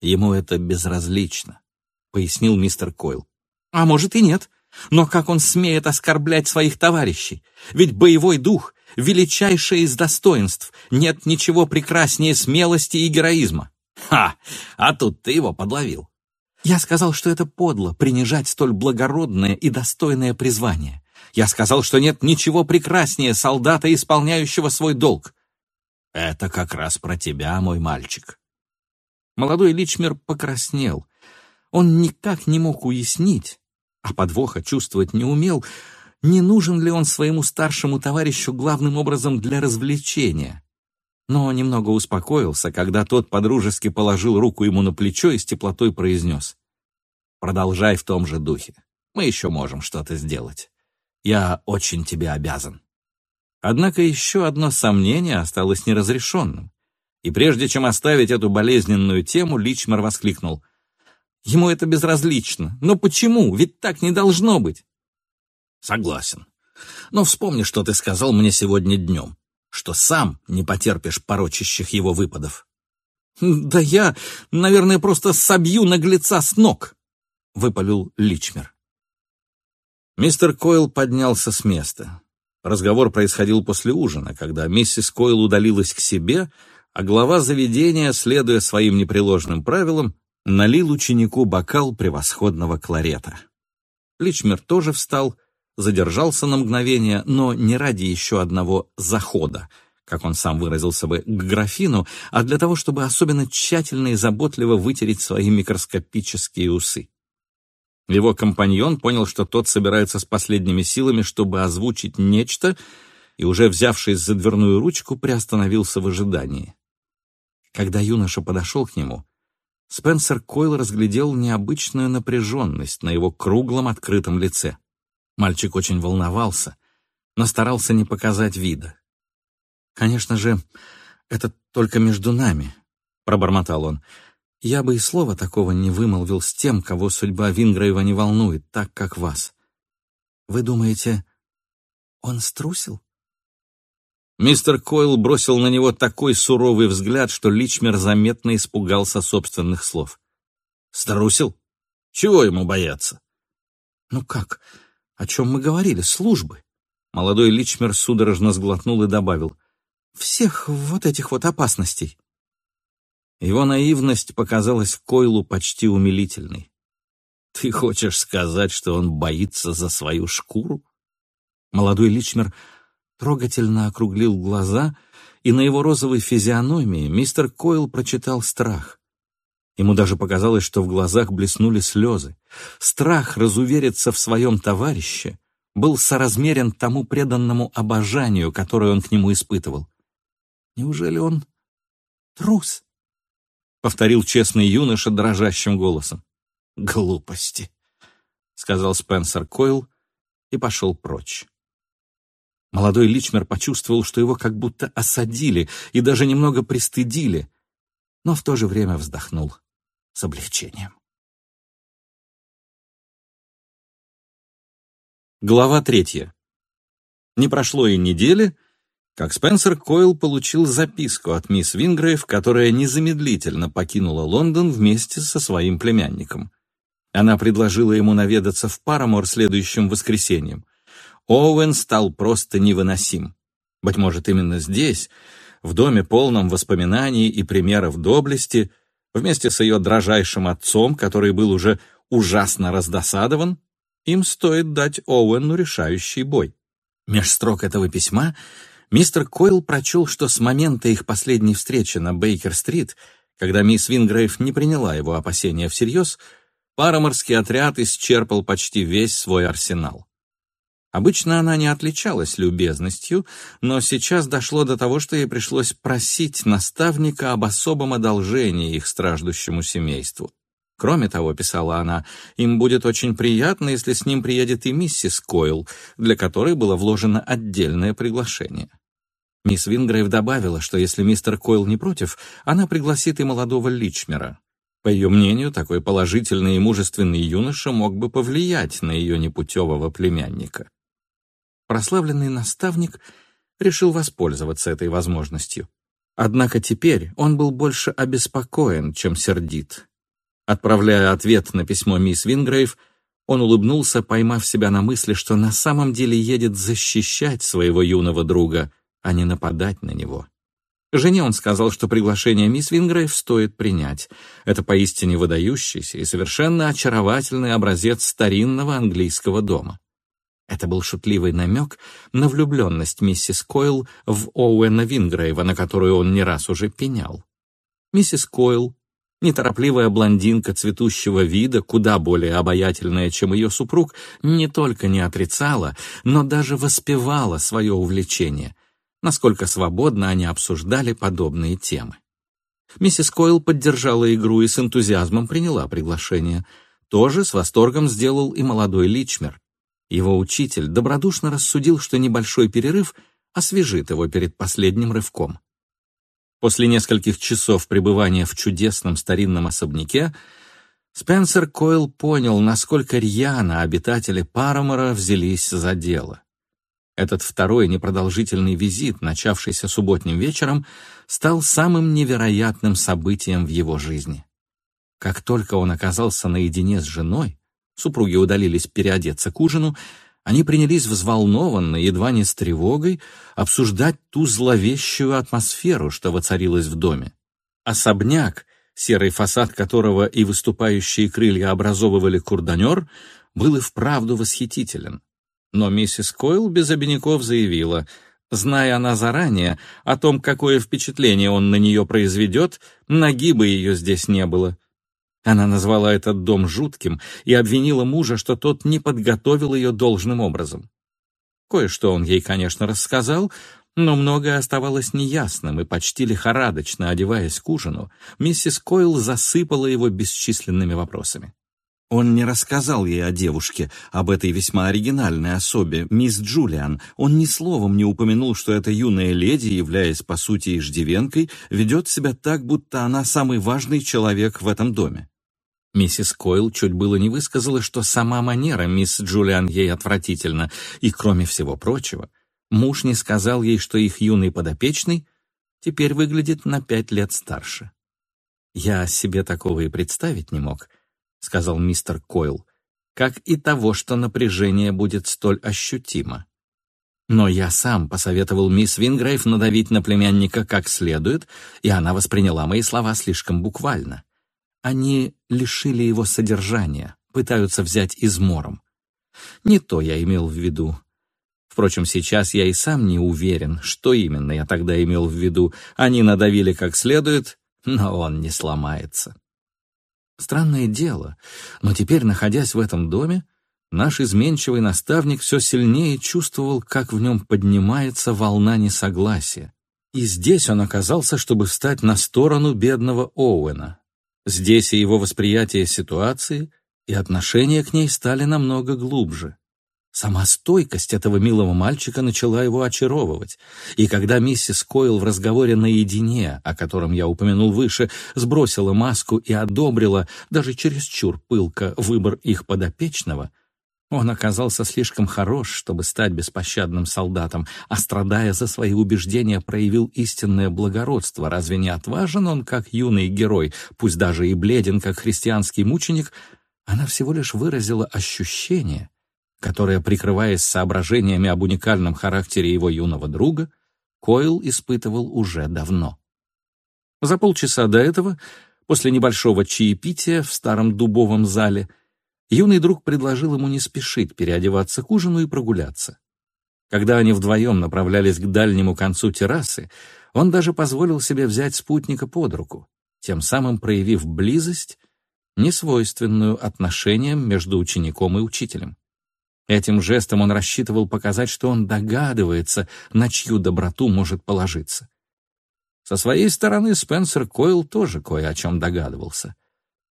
Ему это безразлично, пояснил мистер Койл. А может и нет. Но как он смеет оскорблять своих товарищей? Ведь боевой дух — величайшее из достоинств. Нет ничего прекраснее смелости и героизма. Ха! А тут ты его подловил. Я сказал, что это подло принижать столь благородное и достойное призвание. Я сказал, что нет ничего прекраснее солдата, исполняющего свой долг. Это как раз про тебя, мой мальчик. Молодой Личмер покраснел. Он никак не мог уяснить, а подвоха чувствовать не умел, не нужен ли он своему старшему товарищу главным образом для развлечения. Но немного успокоился, когда тот подружески положил руку ему на плечо и с теплотой произнес. «Продолжай в том же духе. Мы еще можем что-то сделать. Я очень тебе обязан». Однако еще одно сомнение осталось неразрешенным. И прежде чем оставить эту болезненную тему, Личмар воскликнул. «Ему это безразлично. Но почему? Ведь так не должно быть». «Согласен. Но вспомни, что ты сказал мне сегодня днем, что сам не потерпишь порочащих его выпадов». «Да я, наверное, просто собью наглеца с ног», — выпалил Личмер. Мистер Койл поднялся с места. Разговор происходил после ужина, когда миссис Койл удалилась к себе, а глава заведения, следуя своим непреложным правилам, налил ученику бокал превосходного кларета. Личмер тоже встал, задержался на мгновение, но не ради еще одного «захода», как он сам выразился бы, к графину, а для того, чтобы особенно тщательно и заботливо вытереть свои микроскопические усы. Его компаньон понял, что тот собирается с последними силами, чтобы озвучить нечто, и, уже взявшись за дверную ручку, приостановился в ожидании. Когда юноша подошел к нему, Спенсер Койл разглядел необычную напряженность на его круглом открытом лице. Мальчик очень волновался, но старался не показать вида. «Конечно же, это только между нами», — пробормотал он. Я бы и слова такого не вымолвил с тем, кого судьба Винграева не волнует, так как вас. Вы думаете, он струсил? Мистер Койл бросил на него такой суровый взгляд, что Личмер заметно испугался собственных слов. «Струсил? Чего ему бояться?» «Ну как? О чем мы говорили? Службы?» Молодой Личмер судорожно сглотнул и добавил. «Всех вот этих вот опасностей». Его наивность показалась Койлу почти умилительной. «Ты хочешь сказать, что он боится за свою шкуру?» Молодой Личмер трогательно округлил глаза, и на его розовой физиономии мистер Койл прочитал страх. Ему даже показалось, что в глазах блеснули слезы. Страх разувериться в своем товарище был соразмерен тому преданному обожанию, которое он к нему испытывал. Неужели он трус? — повторил честный юноша дрожащим голосом. «Глупости», — сказал Спенсер Койл и пошел прочь. Молодой Личмер почувствовал, что его как будто осадили и даже немного пристыдили, но в то же время вздохнул с облегчением. Глава третья. Не прошло и недели, как Спенсер Койл получил записку от мисс Вингрейв, которая незамедлительно покинула Лондон вместе со своим племянником. Она предложила ему наведаться в Парамор следующим воскресеньем. Оуэн стал просто невыносим. Быть может, именно здесь, в доме полном воспоминаний и примеров доблести, вместе с ее дрожайшим отцом, который был уже ужасно раздосадован, им стоит дать Оуэну решающий бой. Меж строк этого письма Мистер Койл прочел, что с момента их последней встречи на Бейкер-стрит, когда мисс Вингрейв не приняла его опасения всерьез, пароморский отряд исчерпал почти весь свой арсенал. Обычно она не отличалась любезностью, но сейчас дошло до того, что ей пришлось просить наставника об особом одолжении их страждущему семейству. Кроме того, писала она, им будет очень приятно, если с ним приедет и миссис Койл, для которой было вложено отдельное приглашение. Мисс Вингрейв добавила, что если мистер Койл не против, она пригласит и молодого Личмера. По ее мнению, такой положительный и мужественный юноша мог бы повлиять на ее непутевого племянника. Прославленный наставник решил воспользоваться этой возможностью. Однако теперь он был больше обеспокоен, чем сердит. Отправляя ответ на письмо мисс Вингрейв, он улыбнулся, поймав себя на мысли, что на самом деле едет защищать своего юного друга, а не нападать на него. Жене он сказал, что приглашение мисс Вингрейв стоит принять. Это поистине выдающийся и совершенно очаровательный образец старинного английского дома. Это был шутливый намек на влюбленность миссис Койл в Оуэна Вингрейва, на которую он не раз уже пенял. Миссис Койл, неторопливая блондинка цветущего вида, куда более обаятельная, чем ее супруг, не только не отрицала, но даже воспевала свое увлечение, насколько свободно они обсуждали подобные темы. Миссис Койл поддержала игру и с энтузиазмом приняла приглашение. Тоже с восторгом сделал и молодой Личмер. Его учитель добродушно рассудил, что небольшой перерыв освежит его перед последним рывком. После нескольких часов пребывания в чудесном старинном особняке Спенсер Койл понял, насколько рьяно обитатели Парамора взялись за дело. Этот второй непродолжительный визит, начавшийся субботним вечером, стал самым невероятным событием в его жизни. Как только он оказался наедине с женой, Супруги удалились переодеться к ужину, они принялись взволнованно, едва не с тревогой, обсуждать ту зловещую атмосферу, что воцарилась в доме. Особняк, серый фасад которого и выступающие крылья образовывали курданер, был и вправду восхитителен. Но миссис Койл без обиняков заявила, зная она заранее о том, какое впечатление он на нее произведет, ноги ее здесь не было. Она назвала этот дом жутким и обвинила мужа, что тот не подготовил ее должным образом. Кое-что он ей, конечно, рассказал, но многое оставалось неясным, и почти лихорадочно, одеваясь к ужину, миссис Койл засыпала его бесчисленными вопросами. Он не рассказал ей о девушке, об этой весьма оригинальной особе, мисс Джулиан. Он ни словом не упомянул, что эта юная леди, являясь по сути иждивенкой, ведет себя так, будто она самый важный человек в этом доме. Миссис Койл чуть было не высказала, что сама манера мисс Джулиан ей отвратительна, и, кроме всего прочего, муж не сказал ей, что их юный подопечный теперь выглядит на пять лет старше. «Я себе такого и представить не мог», — сказал мистер Койл, «как и того, что напряжение будет столь ощутимо. Но я сам посоветовал мисс Вингрейв надавить на племянника как следует, и она восприняла мои слова слишком буквально. Они лишили его содержания, пытаются взять измором. Не то я имел в виду. Впрочем, сейчас я и сам не уверен, что именно я тогда имел в виду. Они надавили как следует, но он не сломается. Странное дело, но теперь, находясь в этом доме, наш изменчивый наставник все сильнее чувствовал, как в нем поднимается волна несогласия. И здесь он оказался, чтобы встать на сторону бедного Оуэна, Здесь и его восприятие ситуации, и отношение к ней стали намного глубже. Сама стойкость этого милого мальчика начала его очаровывать, и когда миссис Койл в разговоре наедине, о котором я упомянул выше, сбросила маску и одобрила, даже чересчур пылко, выбор их подопечного — он оказался слишком хорош, чтобы стать беспощадным солдатом, а страдая за свои убеждения, проявил истинное благородство. Разве не отважен он, как юный герой, пусть даже и бледен, как христианский мученик? Она всего лишь выразила ощущение, которое, прикрываясь соображениями об уникальном характере его юного друга, Койл испытывал уже давно. За полчаса до этого, после небольшого чаепития в старом дубовом зале, юный друг предложил ему не спешить переодеваться к ужину и прогуляться. Когда они вдвоем направлялись к дальнему концу террасы, он даже позволил себе взять спутника под руку, тем самым проявив близость, несвойственную отношениям между учеником и учителем. Этим жестом он рассчитывал показать, что он догадывается, на чью доброту может положиться. Со своей стороны Спенсер Койл тоже кое о чем догадывался —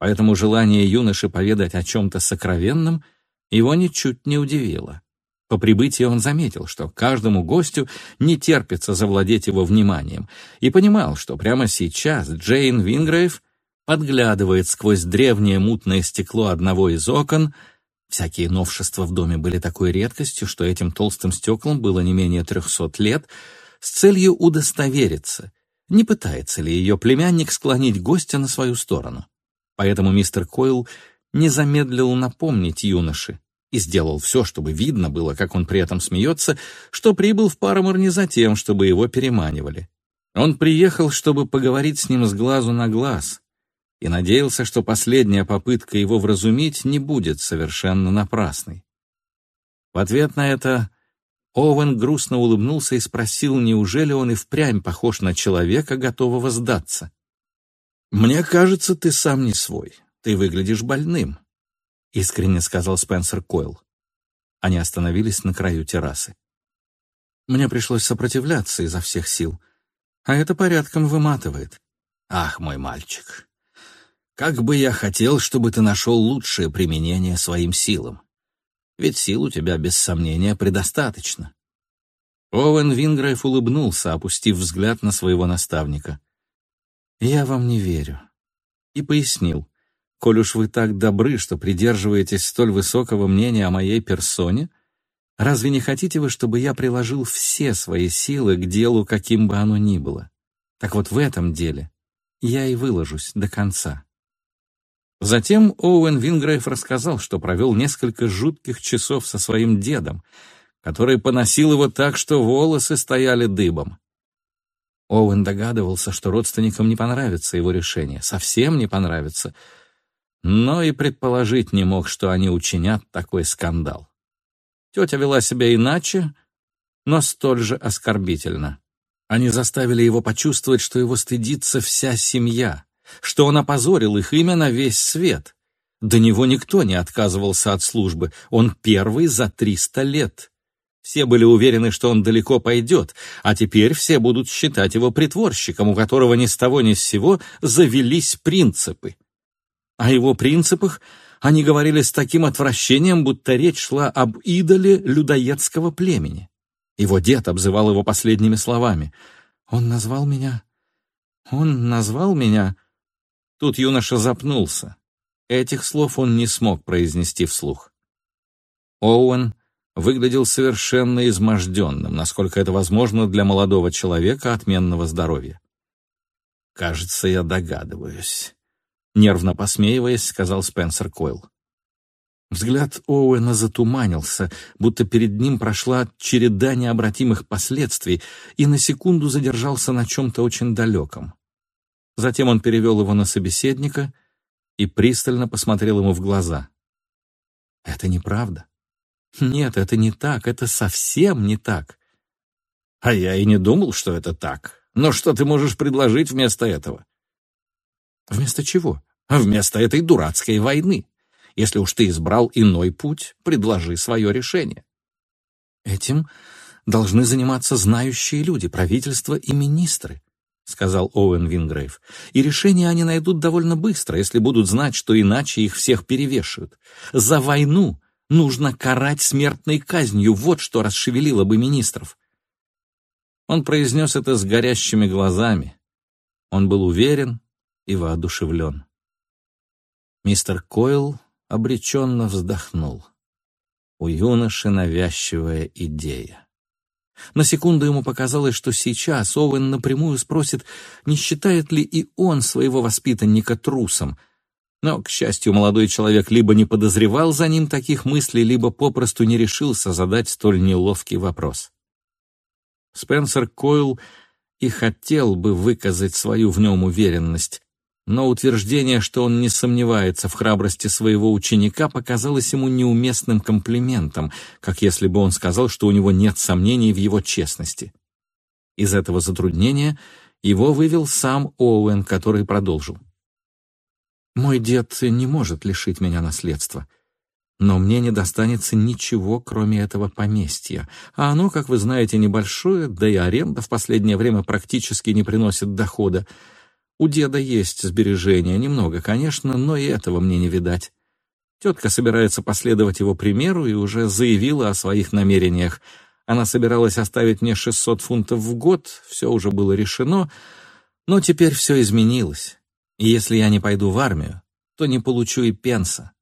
поэтому желание юноши поведать о чем-то сокровенном его ничуть не удивило. По прибытии он заметил, что каждому гостю не терпится завладеть его вниманием, и понимал, что прямо сейчас Джейн Вингрейв подглядывает сквозь древнее мутное стекло одного из окон. Всякие новшества в доме были такой редкостью, что этим толстым стеклам было не менее трехсот лет, с целью удостовериться, не пытается ли ее племянник склонить гостя на свою сторону. Поэтому мистер Койл не замедлил напомнить юноше и сделал все, чтобы видно было, как он при этом смеется, что прибыл в Парамор не за тем, чтобы его переманивали. Он приехал, чтобы поговорить с ним с глазу на глаз, и надеялся, что последняя попытка его вразумить не будет совершенно напрасной. В ответ на это Оуэн грустно улыбнулся и спросил, неужели он и впрямь похож на человека, готового сдаться. «Мне кажется, ты сам не свой. Ты выглядишь больным», — искренне сказал Спенсер Койл. Они остановились на краю террасы. Мне пришлось сопротивляться изо всех сил, а это порядком выматывает. Ах, мой мальчик, как бы я хотел, чтобы ты нашел лучшее применение своим силам. Ведь сил у тебя, без сомнения, предостаточно. Оуэн Вингрейв улыбнулся, опустив взгляд на своего наставника. «Я вам не верю». И пояснил. «Коль уж вы так добры, что придерживаетесь столь высокого мнения о моей персоне, разве не хотите вы, чтобы я приложил все свои силы к делу, каким бы оно ни было? Так вот в этом деле я и выложусь до конца». Затем Оуэн Вингрейв рассказал, что провел несколько жутких часов со своим дедом, который поносил его так, что волосы стояли дыбом. Оуэн догадывался, что родственникам не понравится его решение, совсем не понравится, но и предположить не мог, что они учинят такой скандал. Тетя вела себя иначе, но столь же оскорбительно. Они заставили его почувствовать, что его стыдится вся семья — что он опозорил их имя на весь свет. До него никто не отказывался от службы, он первый за триста лет. Все были уверены, что он далеко пойдет, а теперь все будут считать его притворщиком, у которого ни с того ни с сего завелись принципы. О его принципах они говорили с таким отвращением, будто речь шла об идоле людоедского племени. Его дед обзывал его последними словами. «Он назвал меня... Он назвал меня...» Тут юноша запнулся. Этих слов он не смог произнести вслух. Оуэн выглядел совершенно изможденным, насколько это возможно для молодого человека отменного здоровья. «Кажется, я догадываюсь», — нервно посмеиваясь, сказал Спенсер Койл. Взгляд Оуэна затуманился, будто перед ним прошла череда необратимых последствий, и на секунду задержался на чем-то очень далеком. Затем он перевел его на собеседника и пристально посмотрел ему в глаза. «Это неправда. Нет, это не так, это совсем не так». «А я и не думал, что это так. Но что ты можешь предложить вместо этого?» «Вместо чего?» «Вместо этой дурацкой войны. Если уж ты избрал иной путь, предложи свое решение». «Этим должны заниматься знающие люди, правительство и министры. — сказал Оуэн Вингрейв. «И решение они найдут довольно быстро, если будут знать, что иначе их всех перевешивают. За войну нужно карать смертной казнью, вот что расшевелило бы министров». Он произнес это с горящими глазами. Он был уверен и воодушевлен. Мистер Койл обреченно вздохнул. У юноши навязчивая идея. На секунду ему показалось, что сейчас Оуэн напрямую спросит, не считает ли и он своего воспитанника трусом. Но, к счастью, молодой человек либо не подозревал за ним таких мыслей, либо попросту не решился задать столь неловкий вопрос. Спенсер Койл и хотел бы выказать свою в нем уверенность, но утверждение, что он не сомневается в храбрости своего ученика, показалось ему неуместным комплиментом, как если бы он сказал, что у него нет сомнений в его честности. Из этого затруднения его вывел сам Оуэн, который продолжил. «Мой дед не может лишить меня наследства, но мне не достанется ничего, кроме этого поместья, а оно, как вы знаете, небольшое, да и аренда в последнее время практически не приносит дохода, у деда есть сбережения, немного, конечно, но и этого мне не видать. Тетка собирается последовать его примеру и уже заявила о своих намерениях. Она собиралась оставить мне 600 фунтов в год, все уже было решено, но теперь все изменилось. И если я не пойду в армию, то не получу и пенса.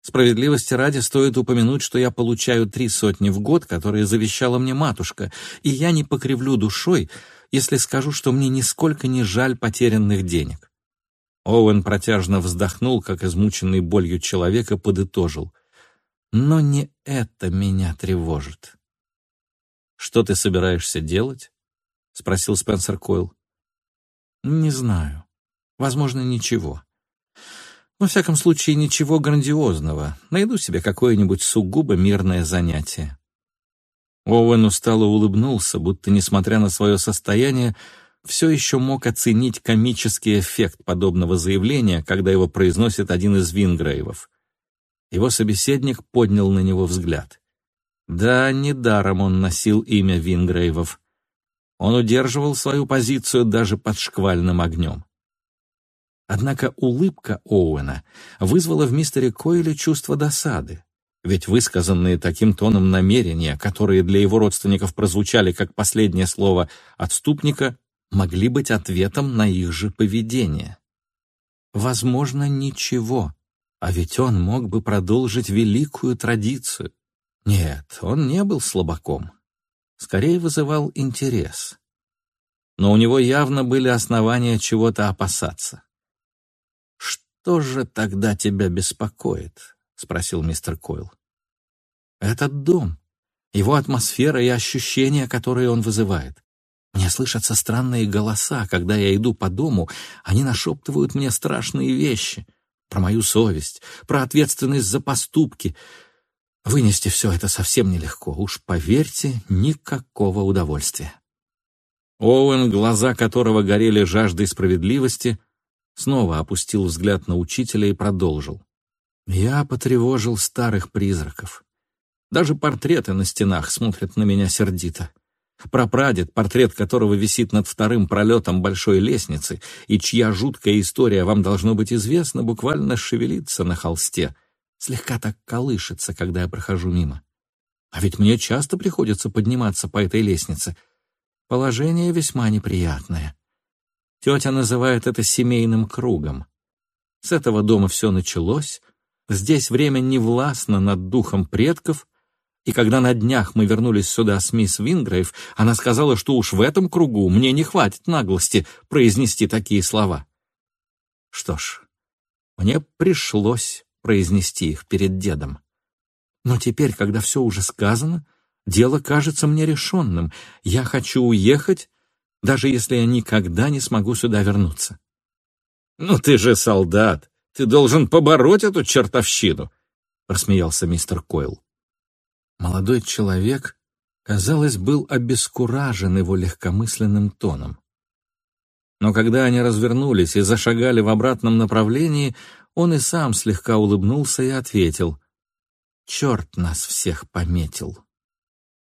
Справедливости ради стоит упомянуть, что я получаю три сотни в год, которые завещала мне матушка, и я не покривлю душой, если скажу, что мне нисколько не жаль потерянных денег?» Оуэн протяжно вздохнул, как измученный болью человека подытожил. «Но не это меня тревожит». «Что ты собираешься делать?» — спросил Спенсер Койл. «Не знаю. Возможно, ничего. Во всяком случае, ничего грандиозного. Найду себе какое-нибудь сугубо мирное занятие. Оуэн устало улыбнулся, будто, несмотря на свое состояние, все еще мог оценить комический эффект подобного заявления, когда его произносит один из Вингрейвов. Его собеседник поднял на него взгляд. Да, недаром он носил имя Вингрейвов. Он удерживал свою позицию даже под шквальным огнем. Однако улыбка Оуэна вызвала в мистере Койле чувство досады, ведь высказанные таким тоном намерения, которые для его родственников прозвучали как последнее слово отступника, могли быть ответом на их же поведение. Возможно, ничего, а ведь он мог бы продолжить великую традицию. Нет, он не был слабаком. Скорее вызывал интерес. Но у него явно были основания чего-то опасаться. «Что же тогда тебя беспокоит?» — спросил мистер Койл. «Этот дом, его атмосфера и ощущения, которые он вызывает. Мне слышатся странные голоса, когда я иду по дому, они нашептывают мне страшные вещи про мою совесть, про ответственность за поступки. Вынести все это совсем нелегко, уж поверьте, никакого удовольствия. Оуэн, глаза которого горели жаждой справедливости, снова опустил взгляд на учителя и продолжил. Я потревожил старых призраков. Даже портреты на стенах смотрят на меня сердито. Прапрадед, портрет которого висит над вторым пролетом большой лестницы, и чья жуткая история вам должно быть известна, буквально шевелится на холсте, слегка так колышется, когда я прохожу мимо. А ведь мне часто приходится подниматься по этой лестнице. Положение весьма неприятное. Тетя называет это семейным кругом. С этого дома все началось. Здесь время не властно над духом предков, и когда на днях мы вернулись сюда с мисс Вингрейв, она сказала, что уж в этом кругу мне не хватит наглости произнести такие слова. Что ж, мне пришлось произнести их перед дедом. Но теперь, когда все уже сказано, дело кажется мне решенным. Я хочу уехать, даже если я никогда не смогу сюда вернуться. «Ну ты же солдат! Ты должен побороть эту чертовщину!» — рассмеялся мистер Койл. Молодой человек, казалось, был обескуражен его легкомысленным тоном. Но когда они развернулись и зашагали в обратном направлении, он и сам слегка улыбнулся и ответил, «Черт нас всех пометил».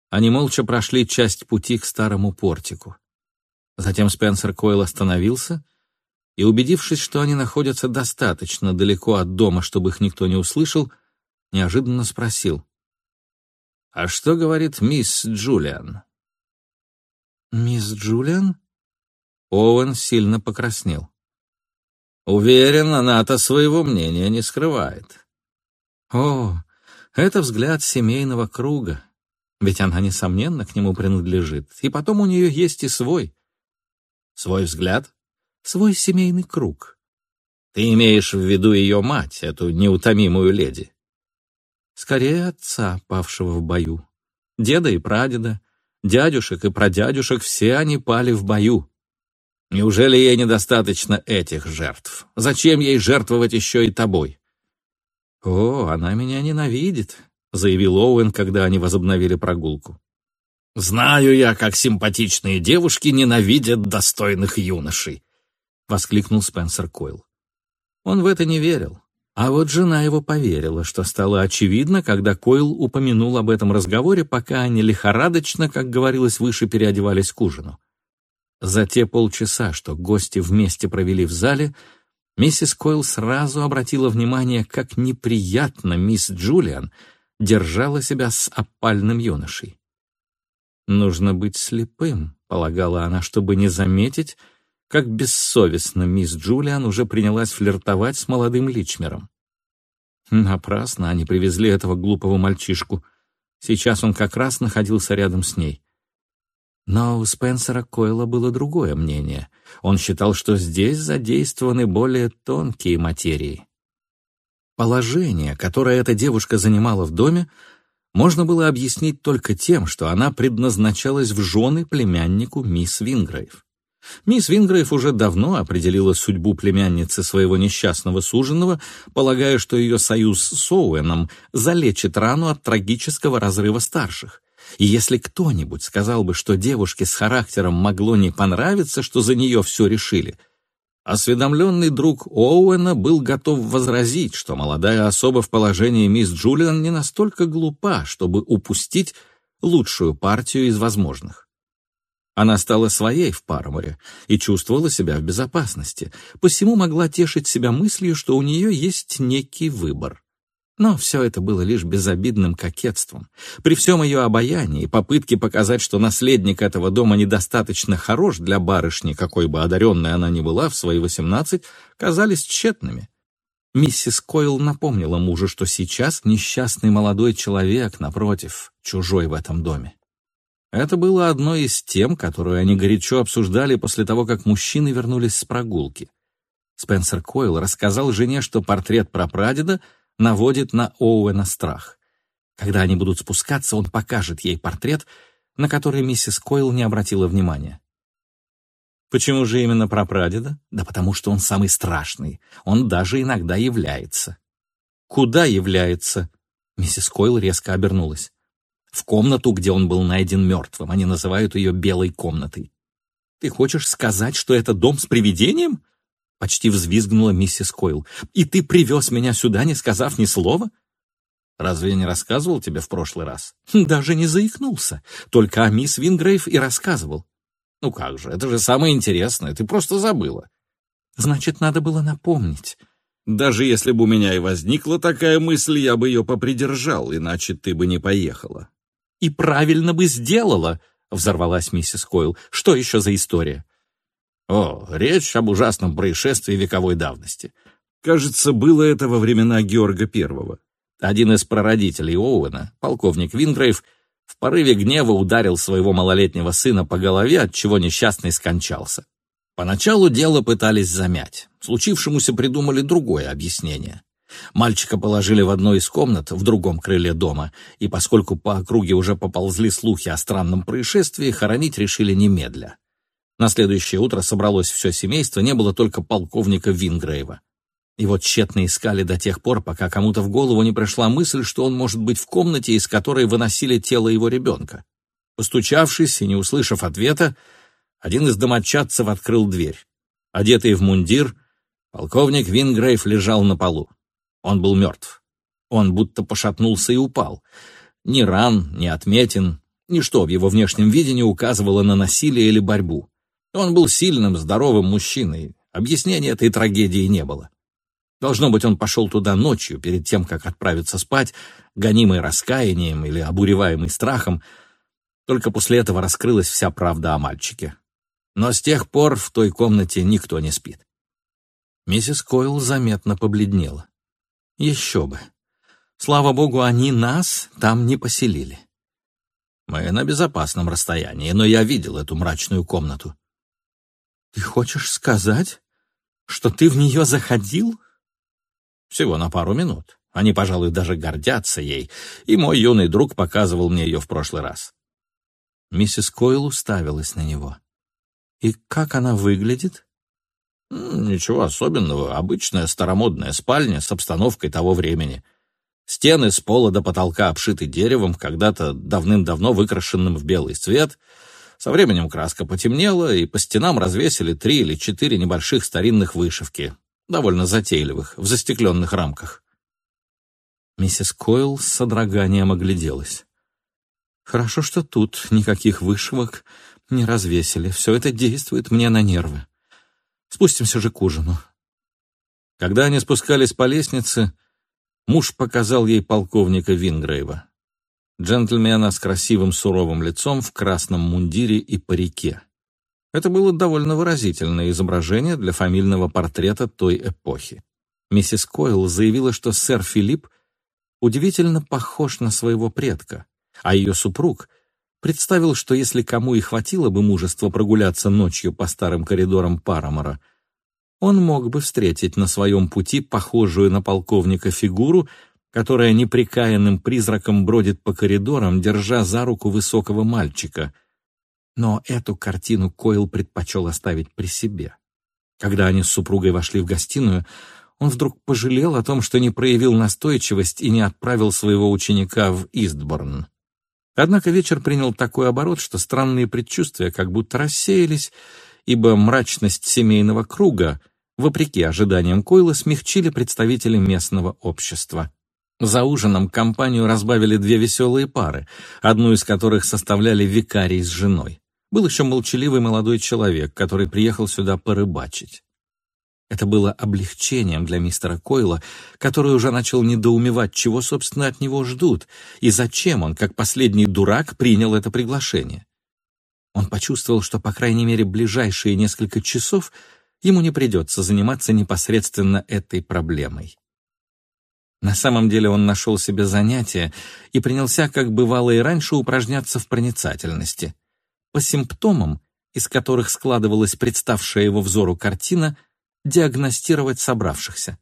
Они молча прошли часть пути к старому портику. Затем Спенсер Койл остановился и, убедившись, что они находятся достаточно далеко от дома, чтобы их никто не услышал, неожиданно спросил, «А что говорит мисс Джулиан?» «Мисс Джулиан?» Оуэн сильно покраснел. «Уверен, она-то своего мнения не скрывает». «О, это взгляд семейного круга. Ведь она, несомненно, к нему принадлежит. И потом у нее есть и свой». «Свой взгляд?» «Свой семейный круг». «Ты имеешь в виду ее мать, эту неутомимую леди?» Скорее отца, павшего в бою. Деда и прадеда, дядюшек и прадядюшек, все они пали в бою. Неужели ей недостаточно этих жертв? Зачем ей жертвовать еще и тобой? «О, она меня ненавидит», — заявил Оуэн, когда они возобновили прогулку. «Знаю я, как симпатичные девушки ненавидят достойных юношей», — воскликнул Спенсер Койл. Он в это не верил. А вот жена его поверила, что стало очевидно, когда Койл упомянул об этом разговоре, пока они лихорадочно, как говорилось выше, переодевались к ужину. За те полчаса, что гости вместе провели в зале, миссис Койл сразу обратила внимание, как неприятно мисс Джулиан держала себя с опальным юношей. «Нужно быть слепым», — полагала она, чтобы не заметить, как бессовестно мисс Джулиан уже принялась флиртовать с молодым Личмером. Напрасно они привезли этого глупого мальчишку. Сейчас он как раз находился рядом с ней. Но у Спенсера Койла было другое мнение. Он считал, что здесь задействованы более тонкие материи. Положение, которое эта девушка занимала в доме, можно было объяснить только тем, что она предназначалась в жены племяннику мисс Вингрейв. Мисс Вингрейв уже давно определила судьбу племянницы своего несчастного суженого, полагая, что ее союз с Оуэном залечит рану от трагического разрыва старших. И если кто-нибудь сказал бы, что девушке с характером могло не понравиться, что за нее все решили, осведомленный друг Оуэна был готов возразить, что молодая особа в положении мисс Джулиан не настолько глупа, чтобы упустить лучшую партию из возможных. Она стала своей в Парморе и чувствовала себя в безопасности, посему могла тешить себя мыслью, что у нее есть некий выбор. Но все это было лишь безобидным кокетством. При всем ее обаянии и попытке показать, что наследник этого дома недостаточно хорош для барышни, какой бы одаренной она ни была в свои восемнадцать, казались тщетными. Миссис Койл напомнила мужу, что сейчас несчастный молодой человек, напротив, чужой в этом доме. Это было одной из тем, которую они горячо обсуждали после того, как мужчины вернулись с прогулки. Спенсер Койл рассказал жене, что портрет прапрадеда наводит на Оуэна страх. Когда они будут спускаться, он покажет ей портрет, на который миссис Койл не обратила внимания. Почему же именно прапрадеда? Да потому что он самый страшный. Он даже иногда является. Куда является? Миссис Койл резко обернулась в комнату, где он был найден мертвым. Они называют ее белой комнатой. «Ты хочешь сказать, что это дом с привидением?» Почти взвизгнула миссис Койл. «И ты привез меня сюда, не сказав ни слова?» «Разве я не рассказывал тебе в прошлый раз?» «Даже не заикнулся. Только о мисс Вингрейв и рассказывал». «Ну как же, это же самое интересное, ты просто забыла». «Значит, надо было напомнить». «Даже если бы у меня и возникла такая мысль, я бы ее попридержал, иначе ты бы не поехала». И правильно бы сделала, взорвалась миссис Койл. Что еще за история? О, речь об ужасном происшествии вековой давности. Кажется, было это во времена Георга I. Один из прародителей Оуэна, полковник Вингрейв, в порыве гнева ударил своего малолетнего сына по голове, от чего несчастный скончался. Поначалу дело пытались замять. Случившемуся придумали другое объяснение. Мальчика положили в одной из комнат в другом крыле дома, и поскольку по округе уже поползли слухи о странном происшествии, хоронить решили немедля. На следующее утро собралось все семейство, не было только полковника Вингрейва. Его тщетно искали до тех пор, пока кому-то в голову не пришла мысль, что он может быть в комнате, из которой выносили тело его ребенка. Постучавшись и не услышав ответа, один из домочадцев открыл дверь. Одетый в мундир, полковник Вингрейв лежал на полу. Он был мертв. Он будто пошатнулся и упал. Ни ран, ни отметин, ничто в его внешнем виде не указывало на насилие или борьбу. Он был сильным, здоровым мужчиной. Объяснения этой трагедии не было. Должно быть, он пошел туда ночью, перед тем, как отправиться спать, гонимый раскаянием или обуреваемый страхом. Только после этого раскрылась вся правда о мальчике. Но с тех пор в той комнате никто не спит. Миссис Койл заметно побледнела. Еще бы. Слава богу, они нас там не поселили. Мы на безопасном расстоянии, но я видел эту мрачную комнату. Ты хочешь сказать, что ты в нее заходил? Всего на пару минут. Они, пожалуй, даже гордятся ей, и мой юный друг показывал мне ее в прошлый раз. Миссис Койл уставилась на него. И как она выглядит? Ничего особенного, обычная старомодная спальня с обстановкой того времени. Стены с пола до потолка обшиты деревом, когда-то давным-давно выкрашенным в белый цвет. Со временем краска потемнела, и по стенам развесили три или четыре небольших старинных вышивки, довольно затейливых, в застекленных рамках. Миссис Койл с содроганием огляделась. «Хорошо, что тут никаких вышивок не развесили. Все это действует мне на нервы. Спустимся же к ужину». Когда они спускались по лестнице, муж показал ей полковника Вингрейва. Джентльмена с красивым суровым лицом в красном мундире и парике. Это было довольно выразительное изображение для фамильного портрета той эпохи. Миссис Койл заявила, что сэр Филипп удивительно похож на своего предка, а ее супруг представил, что если кому и хватило бы мужества прогуляться ночью по старым коридорам Парамора, он мог бы встретить на своем пути похожую на полковника фигуру, которая неприкаянным призраком бродит по коридорам, держа за руку высокого мальчика. Но эту картину Койл предпочел оставить при себе. Когда они с супругой вошли в гостиную, он вдруг пожалел о том, что не проявил настойчивость и не отправил своего ученика в Истборн. Однако вечер принял такой оборот, что странные предчувствия как будто рассеялись, ибо мрачность семейного круга, вопреки ожиданиям Койла, смягчили представители местного общества. За ужином компанию разбавили две веселые пары, одну из которых составляли викарий с женой. Был еще молчаливый молодой человек, который приехал сюда порыбачить. Это было облегчением для мистера Койла, который уже начал недоумевать, чего, собственно, от него ждут, и зачем он, как последний дурак, принял это приглашение. Он почувствовал, что, по крайней мере, ближайшие несколько часов ему не придется заниматься непосредственно этой проблемой. На самом деле он нашел себе занятие и принялся, как бывало и раньше, упражняться в проницательности. По симптомам, из которых складывалась представшая его взору картина, диагностировать собравшихся.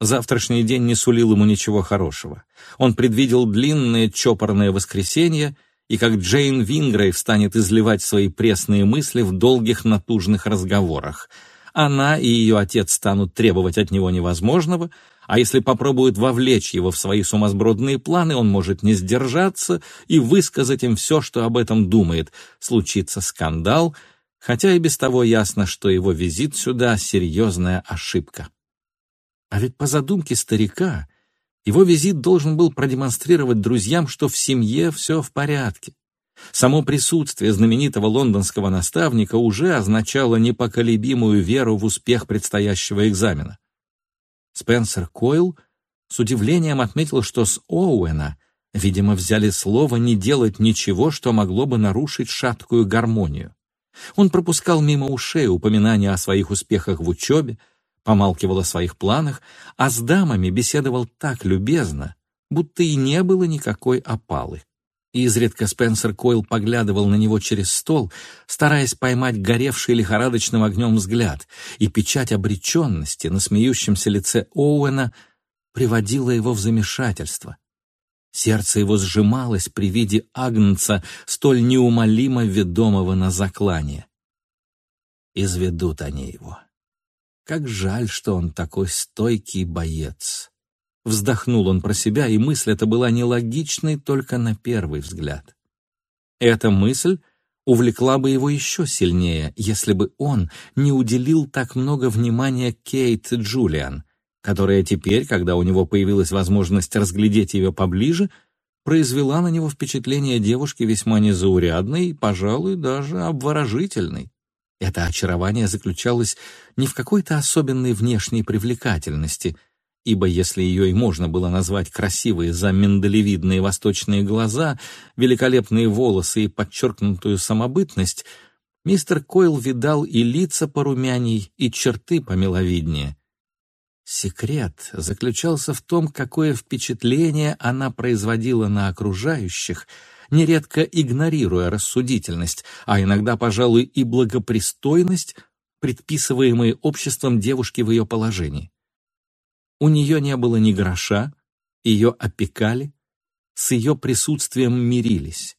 Завтрашний день не сулил ему ничего хорошего. Он предвидел длинное чопорное воскресенье, и как Джейн Вингрейв станет изливать свои пресные мысли в долгих натужных разговорах. Она и ее отец станут требовать от него невозможного, а если попробуют вовлечь его в свои сумасбродные планы, он может не сдержаться и высказать им все, что об этом думает. Случится скандал — хотя и без того ясно, что его визит сюда — серьезная ошибка. А ведь по задумке старика его визит должен был продемонстрировать друзьям, что в семье все в порядке. Само присутствие знаменитого лондонского наставника уже означало непоколебимую веру в успех предстоящего экзамена. Спенсер Койл с удивлением отметил, что с Оуэна, видимо, взяли слово не делать ничего, что могло бы нарушить шаткую гармонию. Он пропускал мимо ушей упоминания о своих успехах в учебе, помалкивал о своих планах, а с дамами беседовал так любезно, будто и не было никакой опалы. Изредка Спенсер Койл поглядывал на него через стол, стараясь поймать горевший лихорадочным огнем взгляд, и печать обреченности на смеющемся лице Оуэна приводила его в замешательство. Сердце его сжималось при виде агнца, столь неумолимо ведомого на заклание. Изведут они его. Как жаль, что он такой стойкий боец. Вздохнул он про себя, и мысль эта была нелогичной только на первый взгляд. Эта мысль увлекла бы его еще сильнее, если бы он не уделил так много внимания Кейт Джулиан, которая теперь, когда у него появилась возможность разглядеть ее поближе, произвела на него впечатление девушки весьма незаурядной, пожалуй, даже обворожительной. Это очарование заключалось не в какой-то особенной внешней привлекательности, ибо если ее и можно было назвать красивой за миндалевидные восточные глаза, великолепные волосы и подчеркнутую самобытность, мистер Койл видал и лица порумяней, и черты помиловиднее. Секрет заключался в том, какое впечатление она производила на окружающих, нередко игнорируя рассудительность, а иногда, пожалуй, и благопристойность, предписываемые обществом девушки в ее положении. У нее не было ни гроша, ее опекали, с ее присутствием мирились.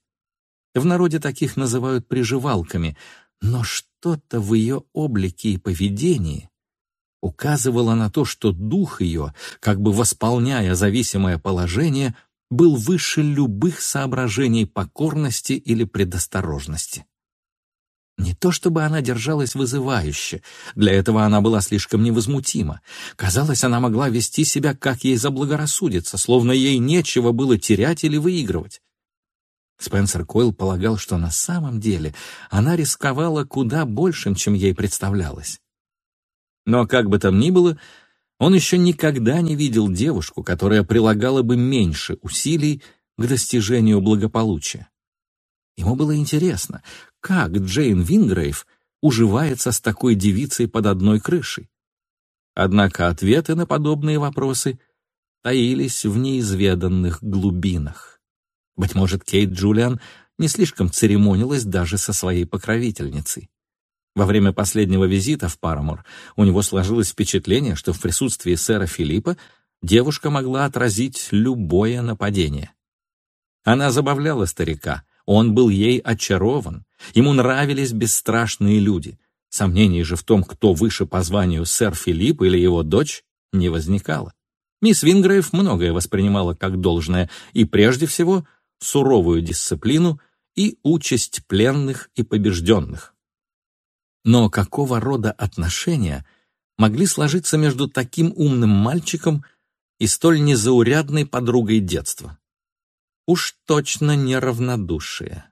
В народе таких называют приживалками, но что-то в ее облике и поведении указывало на то, что дух ее, как бы восполняя зависимое положение, был выше любых соображений покорности или предосторожности. Не то чтобы она держалась вызывающе, для этого она была слишком невозмутима. Казалось, она могла вести себя, как ей заблагорассудится, словно ей нечего было терять или выигрывать. Спенсер Койл полагал, что на самом деле она рисковала куда большим, чем ей представлялось. Но как бы там ни было, он еще никогда не видел девушку, которая прилагала бы меньше усилий к достижению благополучия. Ему было интересно, как Джейн Вингрейв уживается с такой девицей под одной крышей. Однако ответы на подобные вопросы таились в неизведанных глубинах. Быть может, Кейт Джулиан не слишком церемонилась даже со своей покровительницей. Во время последнего визита в Парамор у него сложилось впечатление, что в присутствии сэра Филиппа девушка могла отразить любое нападение. Она забавляла старика, он был ей очарован, Ему нравились бесстрашные люди. Сомнений же в том, кто выше по званию сэр Филипп или его дочь, не возникало. Мисс Вингрейв многое воспринимала как должное, и прежде всего суровую дисциплину и участь пленных и побежденных. Но какого рода отношения могли сложиться между таким умным мальчиком и столь незаурядной подругой детства? Уж точно неравнодушие.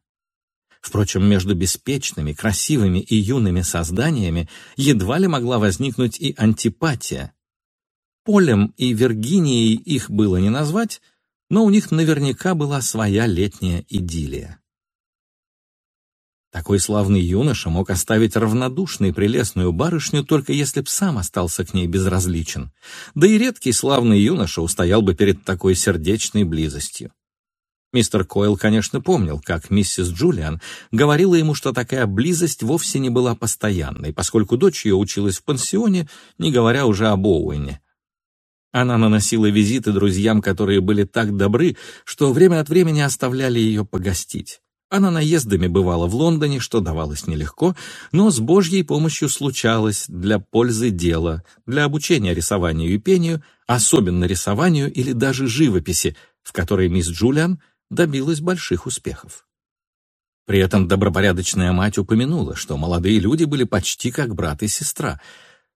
Впрочем, между беспечными, красивыми и юными созданиями едва ли могла возникнуть и антипатия. Полем и Виргинией их было не назвать, но у них наверняка была своя летняя идиллия. Такой славный юноша мог оставить равнодушной прелестную барышню, только если б сам остался к ней безразличен. Да и редкий славный юноша устоял бы перед такой сердечной близостью. Мистер Койл, конечно, помнил, как миссис Джулиан говорила ему, что такая близость вовсе не была постоянной, поскольку дочь ее училась в пансионе, не говоря уже об Оуэне. Она наносила визиты друзьям, которые были так добры, что время от времени оставляли ее погостить. Она наездами бывала в Лондоне, что давалось нелегко, но с Божьей помощью случалось для пользы дела, для обучения рисованию и пению, особенно рисованию или даже живописи, в которой мисс Джулиан добилась больших успехов. При этом добропорядочная мать упомянула, что молодые люди были почти как брат и сестра.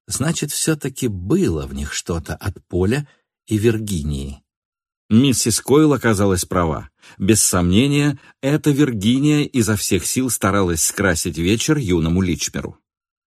Значит, все-таки было в них что-то от Поля и Виргинии. Миссис Койл оказалась права. Без сомнения, эта Виргиния изо всех сил старалась скрасить вечер юному Личмеру.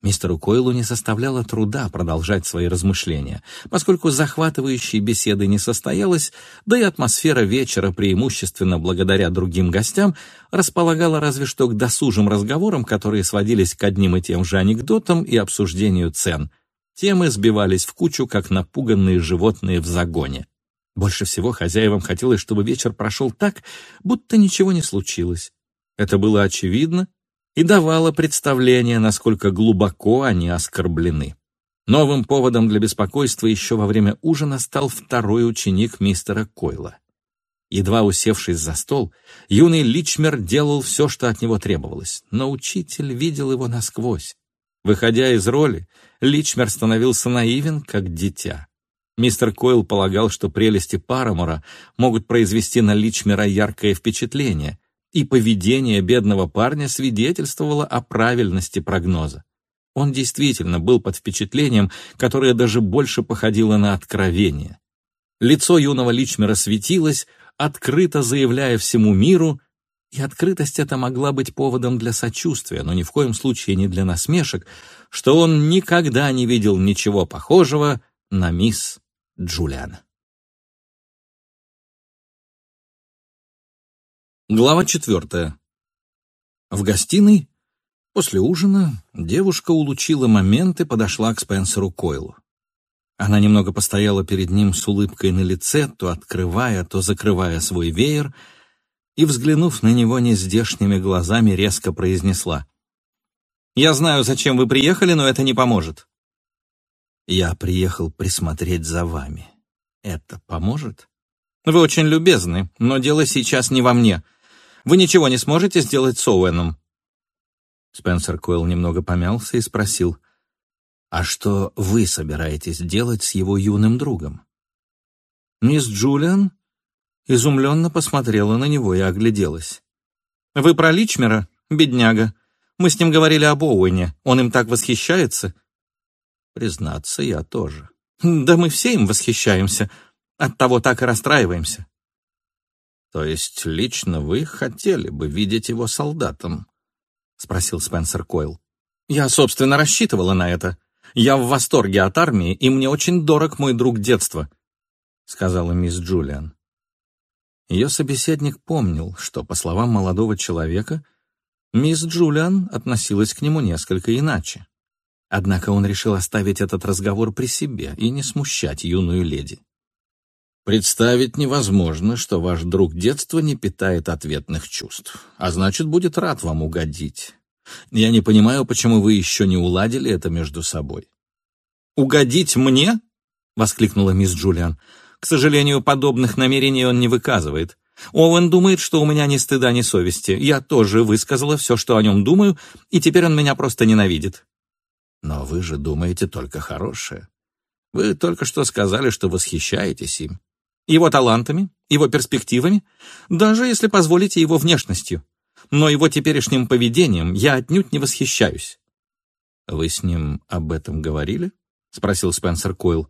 Мистеру Койлу не составляло труда продолжать свои размышления, поскольку захватывающей беседы не состоялось, да и атмосфера вечера, преимущественно благодаря другим гостям, располагала разве что к досужим разговорам, которые сводились к одним и тем же анекдотам и обсуждению цен. Темы сбивались в кучу, как напуганные животные в загоне. Больше всего хозяевам хотелось, чтобы вечер прошел так, будто ничего не случилось. Это было очевидно и давало представление, насколько глубоко они оскорблены. Новым поводом для беспокойства еще во время ужина стал второй ученик мистера Койла. Едва усевшись за стол, юный Личмер делал все, что от него требовалось, но учитель видел его насквозь. Выходя из роли, Личмер становился наивен, как дитя. Мистер Койл полагал, что прелести Парамора могут произвести на Личмера яркое впечатление, и поведение бедного парня свидетельствовало о правильности прогноза. Он действительно был под впечатлением, которое даже больше походило на откровение. Лицо юного Личмера светилось, открыто заявляя всему миру, и открытость эта могла быть поводом для сочувствия, но ни в коем случае не для насмешек, что он никогда не видел ничего похожего на мисс Джулиан. Глава четвертая. В гостиной после ужина девушка улучила момент и подошла к Спенсеру Койлу. Она немного постояла перед ним с улыбкой на лице, то открывая, то закрывая свой веер, и, взглянув на него нездешними глазами, резко произнесла. «Я знаю, зачем вы приехали, но это не поможет». «Я приехал присмотреть за вами. Это поможет?» «Вы очень любезны, но дело сейчас не во мне. Вы ничего не сможете сделать с Оуэном?» Спенсер Койл немного помялся и спросил, «А что вы собираетесь делать с его юным другом?» Мисс Джулиан изумленно посмотрела на него и огляделась. «Вы про Личмера, бедняга? Мы с ним говорили об Оуэне. Он им так восхищается?» «Признаться, я тоже». «Да мы все им восхищаемся. Оттого так и расстраиваемся. «То есть лично вы хотели бы видеть его солдатом?» — спросил Спенсер Койл. «Я, собственно, рассчитывала на это. Я в восторге от армии, и мне очень дорог мой друг детства», — сказала мисс Джулиан. Ее собеседник помнил, что, по словам молодого человека, мисс Джулиан относилась к нему несколько иначе. Однако он решил оставить этот разговор при себе и не смущать юную леди. Представить невозможно, что ваш друг детства не питает ответных чувств, а значит, будет рад вам угодить. Я не понимаю, почему вы еще не уладили это между собой. «Угодить мне?» — воскликнула мисс Джулиан. «К сожалению, подобных намерений он не выказывает. Оуэн думает, что у меня ни стыда, ни совести. Я тоже высказала все, что о нем думаю, и теперь он меня просто ненавидит. Но вы же думаете только хорошее. Вы только что сказали, что восхищаетесь им. Его талантами, его перспективами, даже, если позволите, его внешностью. Но его теперешним поведением я отнюдь не восхищаюсь. «Вы с ним об этом говорили?» — спросил Спенсер Койл.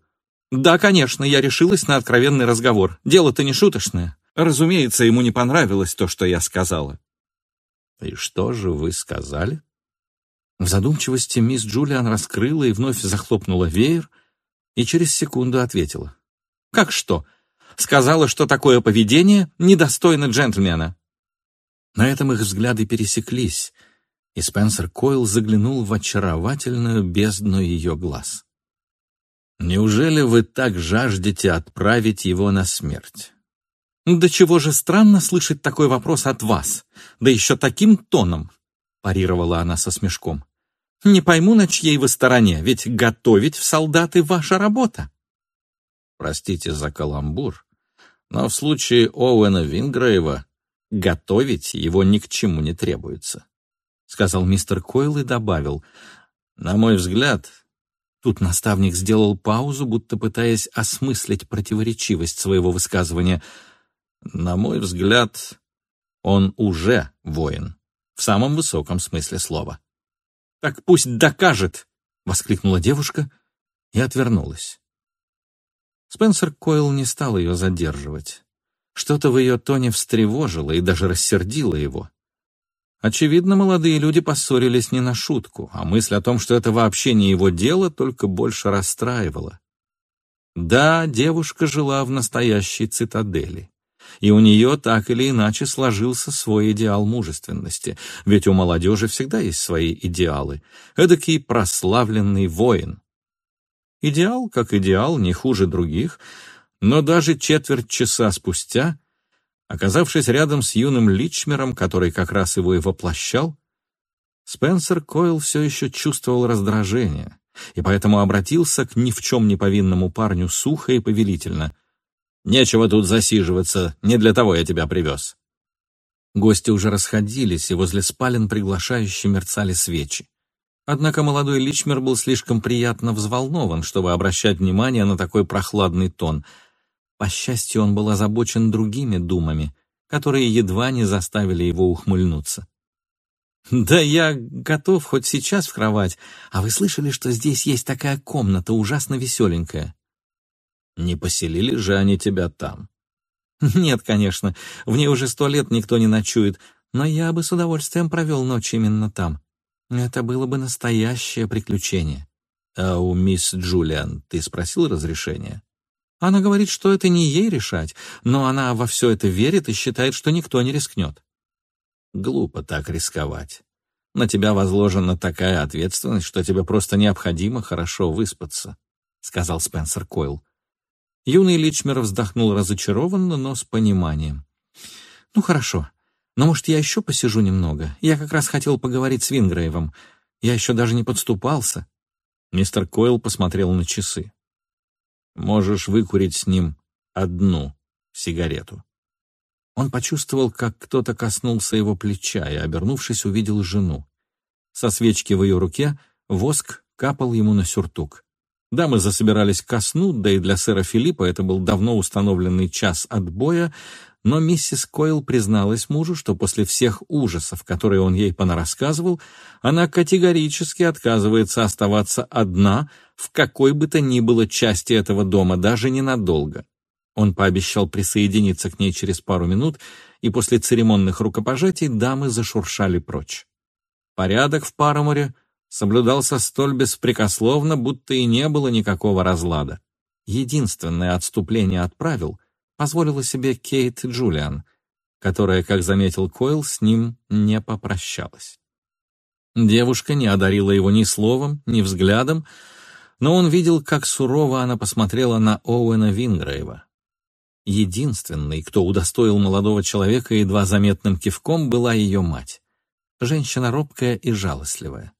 «Да, конечно, я решилась на откровенный разговор. Дело-то не шуточное. Разумеется, ему не понравилось то, что я сказала». «И что же вы сказали?» В задумчивости мисс Джулиан раскрыла и вновь захлопнула веер и через секунду ответила. «Как что? Сказала, что такое поведение недостойно джентльмена». На этом их взгляды пересеклись, и Спенсер Койл заглянул в очаровательную бездну ее глаз. «Неужели вы так жаждете отправить его на смерть?» «Да чего же странно слышать такой вопрос от вас, да еще таким тоном», парировала она со смешком. Не пойму, на чьей вы стороне, ведь готовить в солдаты ваша работа. Простите за каламбур, но в случае Оуэна Вингрейва готовить его ни к чему не требуется, сказал мистер Койл и добавил, на мой взгляд, Тут наставник сделал паузу, будто пытаясь осмыслить противоречивость своего высказывания. На мой взгляд, он уже воин, в самом высоком смысле слова. «Так пусть докажет!» — воскликнула девушка и отвернулась. Спенсер Койл не стал ее задерживать. Что-то в ее тоне встревожило и даже рассердило его. Очевидно, молодые люди поссорились не на шутку, а мысль о том, что это вообще не его дело, только больше расстраивала. Да, девушка жила в настоящей цитадели и у нее так или иначе сложился свой идеал мужественности, ведь у молодежи всегда есть свои идеалы, эдакий прославленный воин. Идеал, как идеал, не хуже других, но даже четверть часа спустя, оказавшись рядом с юным Личмером, который как раз его и воплощал, Спенсер Койл все еще чувствовал раздражение и поэтому обратился к ни в чем не повинному парню сухо и повелительно. Нечего тут засиживаться, не для того я тебя привез». Гости уже расходились, и возле спален приглашающе мерцали свечи. Однако молодой Личмер был слишком приятно взволнован, чтобы обращать внимание на такой прохладный тон. По счастью, он был озабочен другими думами, которые едва не заставили его ухмыльнуться. «Да я готов хоть сейчас в кровать, а вы слышали, что здесь есть такая комната, ужасно веселенькая?» Не поселили же они тебя там? [laughs] Нет, конечно, в ней уже сто лет никто не ночует, но я бы с удовольствием провел ночь именно там. Это было бы настоящее приключение. А у мисс Джулиан ты спросил разрешения? Она говорит, что это не ей решать, но она во все это верит и считает, что никто не рискнет. Глупо так рисковать. На тебя возложена такая ответственность, что тебе просто необходимо хорошо выспаться, — сказал Спенсер Койл. Юный Личмер вздохнул разочарованно, но с пониманием. «Ну хорошо, но, может, я еще посижу немного? Я как раз хотел поговорить с Вингрейвом. Я еще даже не подступался». Мистер Койл посмотрел на часы. «Можешь выкурить с ним одну сигарету». Он почувствовал, как кто-то коснулся его плеча и, обернувшись, увидел жену. Со свечки в ее руке воск капал ему на сюртук. Дамы засобирались ко сну, да и для сэра Филиппа это был давно установленный час отбоя, но миссис Койл призналась мужу, что после всех ужасов, которые он ей понарассказывал, она категорически отказывается оставаться одна в какой бы то ни было части этого дома, даже ненадолго. Он пообещал присоединиться к ней через пару минут, и после церемонных рукопожатий дамы зашуршали прочь. Порядок в Параморе соблюдался столь беспрекословно, будто и не было никакого разлада. Единственное отступление от правил позволила себе Кейт Джулиан, которая, как заметил Койл, с ним не попрощалась. Девушка не одарила его ни словом, ни взглядом, но он видел, как сурово она посмотрела на Оуэна Вингрейва. Единственной, кто удостоил молодого человека едва заметным кивком, была ее мать. Женщина робкая и жалостливая.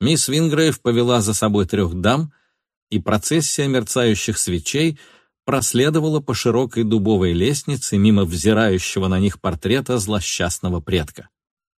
Мисс Вингрейв повела за собой трех дам, и процессия мерцающих свечей проследовала по широкой дубовой лестнице мимо взирающего на них портрета злосчастного предка.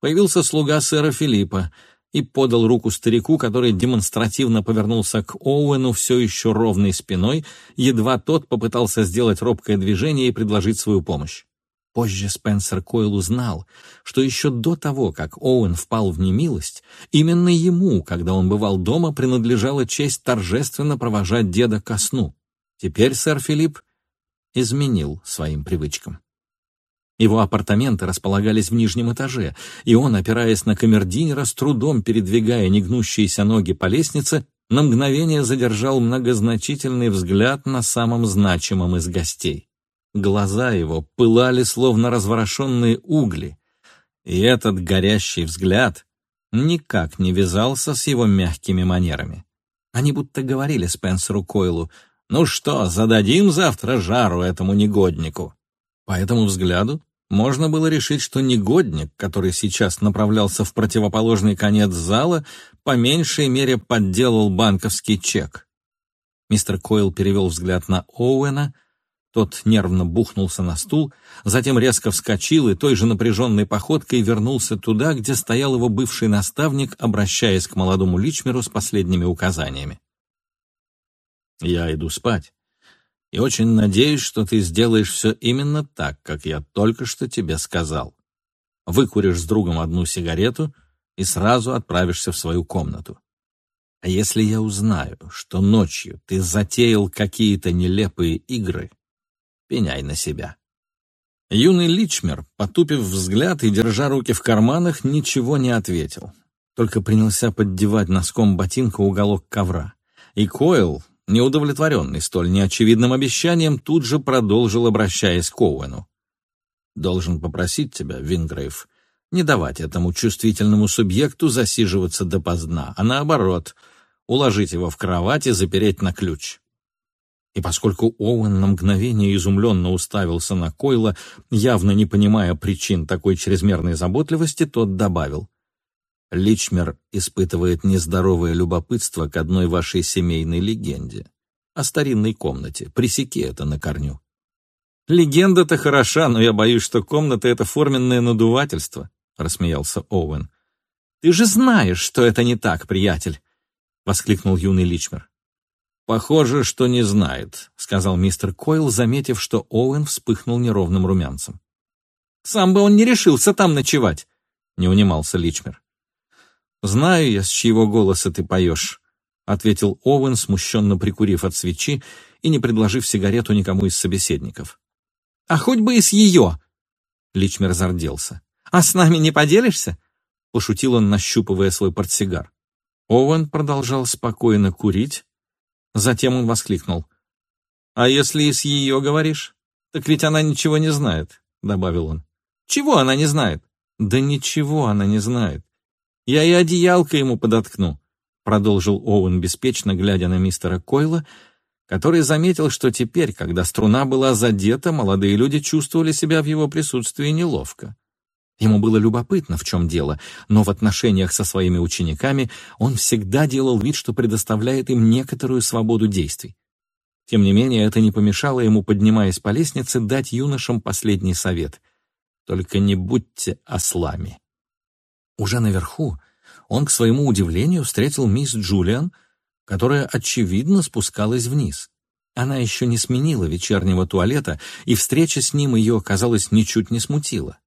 Появился слуга сэра Филиппа и подал руку старику, который демонстративно повернулся к Оуэну все еще ровной спиной, едва тот попытался сделать робкое движение и предложить свою помощь. Позже Спенсер Койл узнал, что еще до того, как Оуэн впал в немилость, именно ему, когда он бывал дома, принадлежала честь торжественно провожать деда ко сну. Теперь сэр Филипп изменил своим привычкам. Его апартаменты располагались в нижнем этаже, и он, опираясь на камердинера, с трудом передвигая негнущиеся ноги по лестнице, на мгновение задержал многозначительный взгляд на самом значимом из гостей. Глаза его пылали, словно разворошенные угли, и этот горящий взгляд никак не вязался с его мягкими манерами. Они будто говорили Спенсеру Койлу, «Ну что, зададим завтра жару этому негоднику?» По этому взгляду можно было решить, что негодник, который сейчас направлялся в противоположный конец зала, по меньшей мере подделал банковский чек. Мистер Койл перевел взгляд на Оуэна, тот нервно бухнулся на стул, затем резко вскочил и той же напряженной походкой вернулся туда, где стоял его бывший наставник, обращаясь к молодому Личмеру с последними указаниями. «Я иду спать, и очень надеюсь, что ты сделаешь все именно так, как я только что тебе сказал. Выкуришь с другом одну сигарету и сразу отправишься в свою комнату. А если я узнаю, что ночью ты затеял какие-то нелепые игры, пеняй на себя. Юный Личмер, потупив взгляд и держа руки в карманах, ничего не ответил, только принялся поддевать носком ботинка уголок ковра. И Койл, неудовлетворенный столь неочевидным обещанием, тут же продолжил, обращаясь к Оуэну. «Должен попросить тебя, Вингрейв, не давать этому чувствительному субъекту засиживаться допоздна, а наоборот, уложить его в кровать и запереть на ключ. И поскольку Оуэн на мгновение изумленно уставился на Койла, явно не понимая причин такой чрезмерной заботливости, тот добавил. «Личмер испытывает нездоровое любопытство к одной вашей семейной легенде. О старинной комнате. Пресеки это на корню». «Легенда-то хороша, но я боюсь, что комната — это форменное надувательство», — рассмеялся Оуэн. «Ты же знаешь, что это не так, приятель!» — воскликнул юный Личмер. «Похоже, что не знает», — сказал мистер Койл, заметив, что Оуэн вспыхнул неровным румянцем. «Сам бы он не решился там ночевать», — не унимался Личмер. «Знаю я, с чьего голоса ты поешь», — ответил Оуэн, смущенно прикурив от свечи и не предложив сигарету никому из собеседников. «А хоть бы и с ее!» Личмер зарделся. «А с нами не поделишься?» — пошутил он, нащупывая свой портсигар. Оуэн продолжал спокойно курить, Затем он воскликнул. «А если и с ее говоришь? Так ведь она ничего не знает», — добавил он. «Чего она не знает?» «Да ничего она не знает. Я и одеялко ему подоткну», — продолжил Оуэн беспечно, глядя на мистера Койла, который заметил, что теперь, когда струна была задета, молодые люди чувствовали себя в его присутствии неловко. Ему было любопытно, в чем дело, но в отношениях со своими учениками он всегда делал вид, что предоставляет им некоторую свободу действий. Тем не менее, это не помешало ему, поднимаясь по лестнице, дать юношам последний совет. «Только не будьте ослами». Уже наверху он, к своему удивлению, встретил мисс Джулиан, которая, очевидно, спускалась вниз. Она еще не сменила вечернего туалета, и встреча с ним ее, казалось, ничуть не смутила.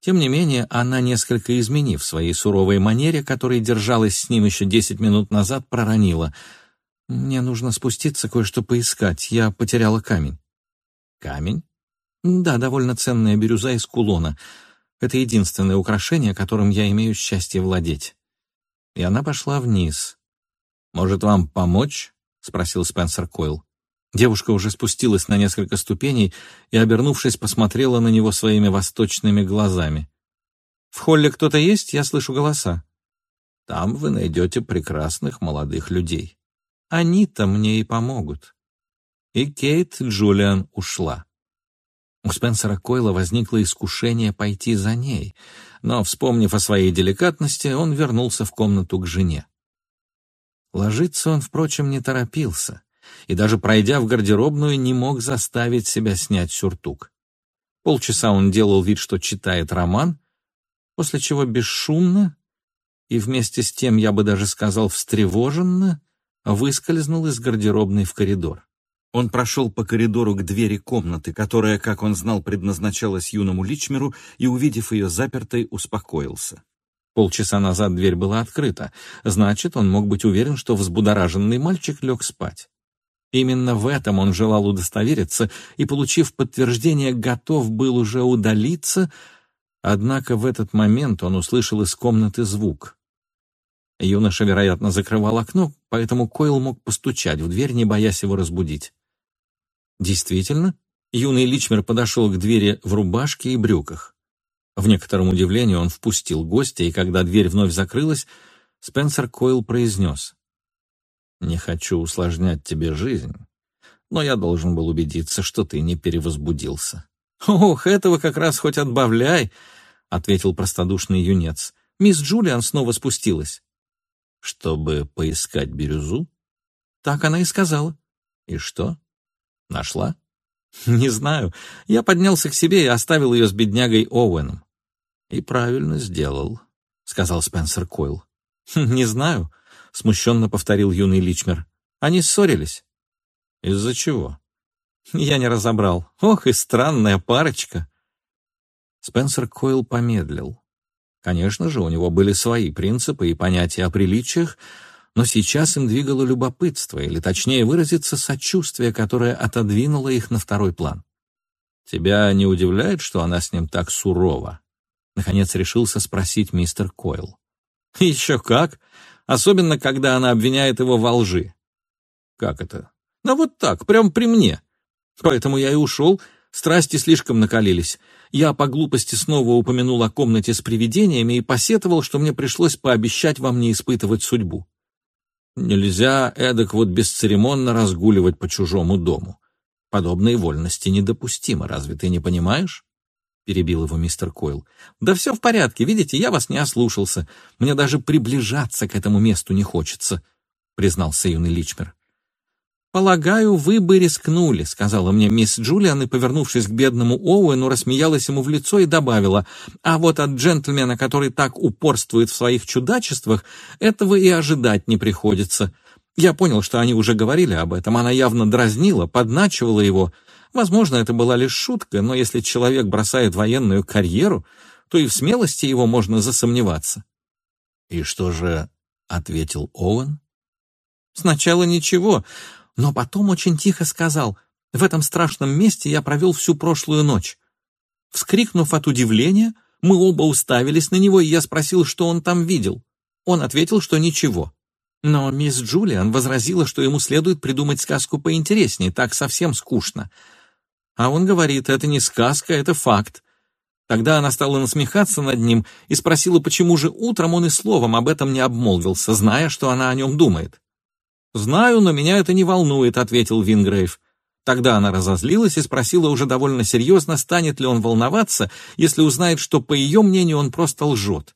Тем не менее, она, несколько изменив своей суровой манере, которой держалась с ним еще десять минут назад, проронила. «Мне нужно спуститься, кое-что поискать. Я потеряла камень». «Камень?» «Да, довольно ценная бирюза из кулона. Это единственное украшение, которым я имею счастье владеть». И она пошла вниз. «Может, вам помочь?» — спросил Спенсер Койл. Девушка уже спустилась на несколько ступеней и, обернувшись, посмотрела на него своими восточными глазами. «В холле кто-то есть? Я слышу голоса». «Там вы найдете прекрасных молодых людей. Они-то мне и помогут». И Кейт Джулиан ушла. У Спенсера Койла возникло искушение пойти за ней, но, вспомнив о своей деликатности, он вернулся в комнату к жене. Ложиться он, впрочем, не торопился — и даже пройдя в гардеробную, не мог заставить себя снять сюртук. Полчаса он делал вид, что читает роман, после чего бесшумно и вместе с тем, я бы даже сказал, встревоженно, выскользнул из гардеробной в коридор. Он прошел по коридору к двери комнаты, которая, как он знал, предназначалась юному Личмеру, и, увидев ее запертой, успокоился. Полчаса назад дверь была открыта, значит, он мог быть уверен, что взбудораженный мальчик лег спать. Именно в этом он желал удостовериться и, получив подтверждение, готов был уже удалиться, однако в этот момент он услышал из комнаты звук. Юноша, вероятно, закрывал окно, поэтому Койл мог постучать в дверь, не боясь его разбудить. Действительно, юный Личмер подошел к двери в рубашке и брюках. В некотором удивлении он впустил гостя, и когда дверь вновь закрылась, Спенсер Койл произнес. «Не хочу усложнять тебе жизнь, но я должен был убедиться, что ты не перевозбудился». «Ох, этого как раз хоть отбавляй», — ответил простодушный юнец. «Мисс Джулиан снова спустилась». «Чтобы поискать бирюзу?» «Так она и сказала». «И что? Нашла?» «Не знаю. Я поднялся к себе и оставил ее с беднягой Оуэном». «И правильно сделал», — сказал Спенсер Койл. «Не знаю», — смущенно повторил юный Личмер. «Они ссорились». «Из-за чего?» «Я не разобрал. Ох, и странная парочка». Спенсер Койл помедлил. Конечно же, у него были свои принципы и понятия о приличиях, но сейчас им двигало любопытство, или точнее выразиться, сочувствие, которое отодвинуло их на второй план. «Тебя не удивляет, что она с ним так сурова?» Наконец решился спросить мистер Койл. «Еще как! Особенно, когда она обвиняет его во лжи». «Как это?» «Ну вот так, прям при мне. Поэтому я и ушел, страсти слишком накалились. Я по глупости снова упомянул о комнате с привидениями и посетовал, что мне пришлось пообещать вам не испытывать судьбу. Нельзя эдак вот бесцеремонно разгуливать по чужому дому. Подобные вольности недопустимы, разве ты не понимаешь? Перебил его мистер Койл. Да все в порядке, видите, я вас не ослушался. Мне даже приближаться к этому месту не хочется, признался юный Личмер. «Полагаю, вы бы рискнули», — сказала мне мисс Джулиан, и, повернувшись к бедному Оуэну, рассмеялась ему в лицо и добавила, «А вот от джентльмена, который так упорствует в своих чудачествах, этого и ожидать не приходится». Я понял, что они уже говорили об этом. Она явно дразнила, подначивала его. Возможно, это была лишь шутка, но если человек бросает военную карьеру, то и в смелости его можно засомневаться. «И что же?» — ответил Оуэн. «Сначала ничего, но потом очень тихо сказал, «В этом страшном месте я провел всю прошлую ночь». Вскрикнув от удивления, мы оба уставились на него, и я спросил, что он там видел. Он ответил, что ничего. Но мисс Джулиан возразила, что ему следует придумать сказку поинтереснее, так совсем скучно. А он говорит, это не сказка, это факт. Тогда она стала насмехаться над ним и спросила, почему же утром он и словом об этом не обмолвился, зная, что она о нем думает. «Знаю, но меня это не волнует», — ответил Вингрейв. Тогда она разозлилась и спросила уже довольно серьезно, станет ли он волноваться, если узнает, что, по ее мнению, он просто лжет.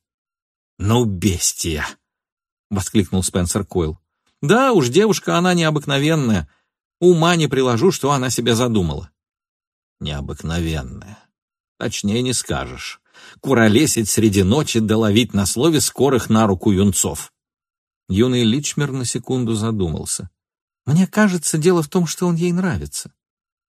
«Ну, бестия!» — воскликнул Спенсер Койл. «Да уж, девушка она необыкновенная. Ума не приложу, что она себе задумала». «Необыкновенная. Точнее не скажешь. Куролесить среди ночи да ловить на слове скорых на руку юнцов». Юный Личмер на секунду задумался. «Мне кажется, дело в том, что он ей нравится».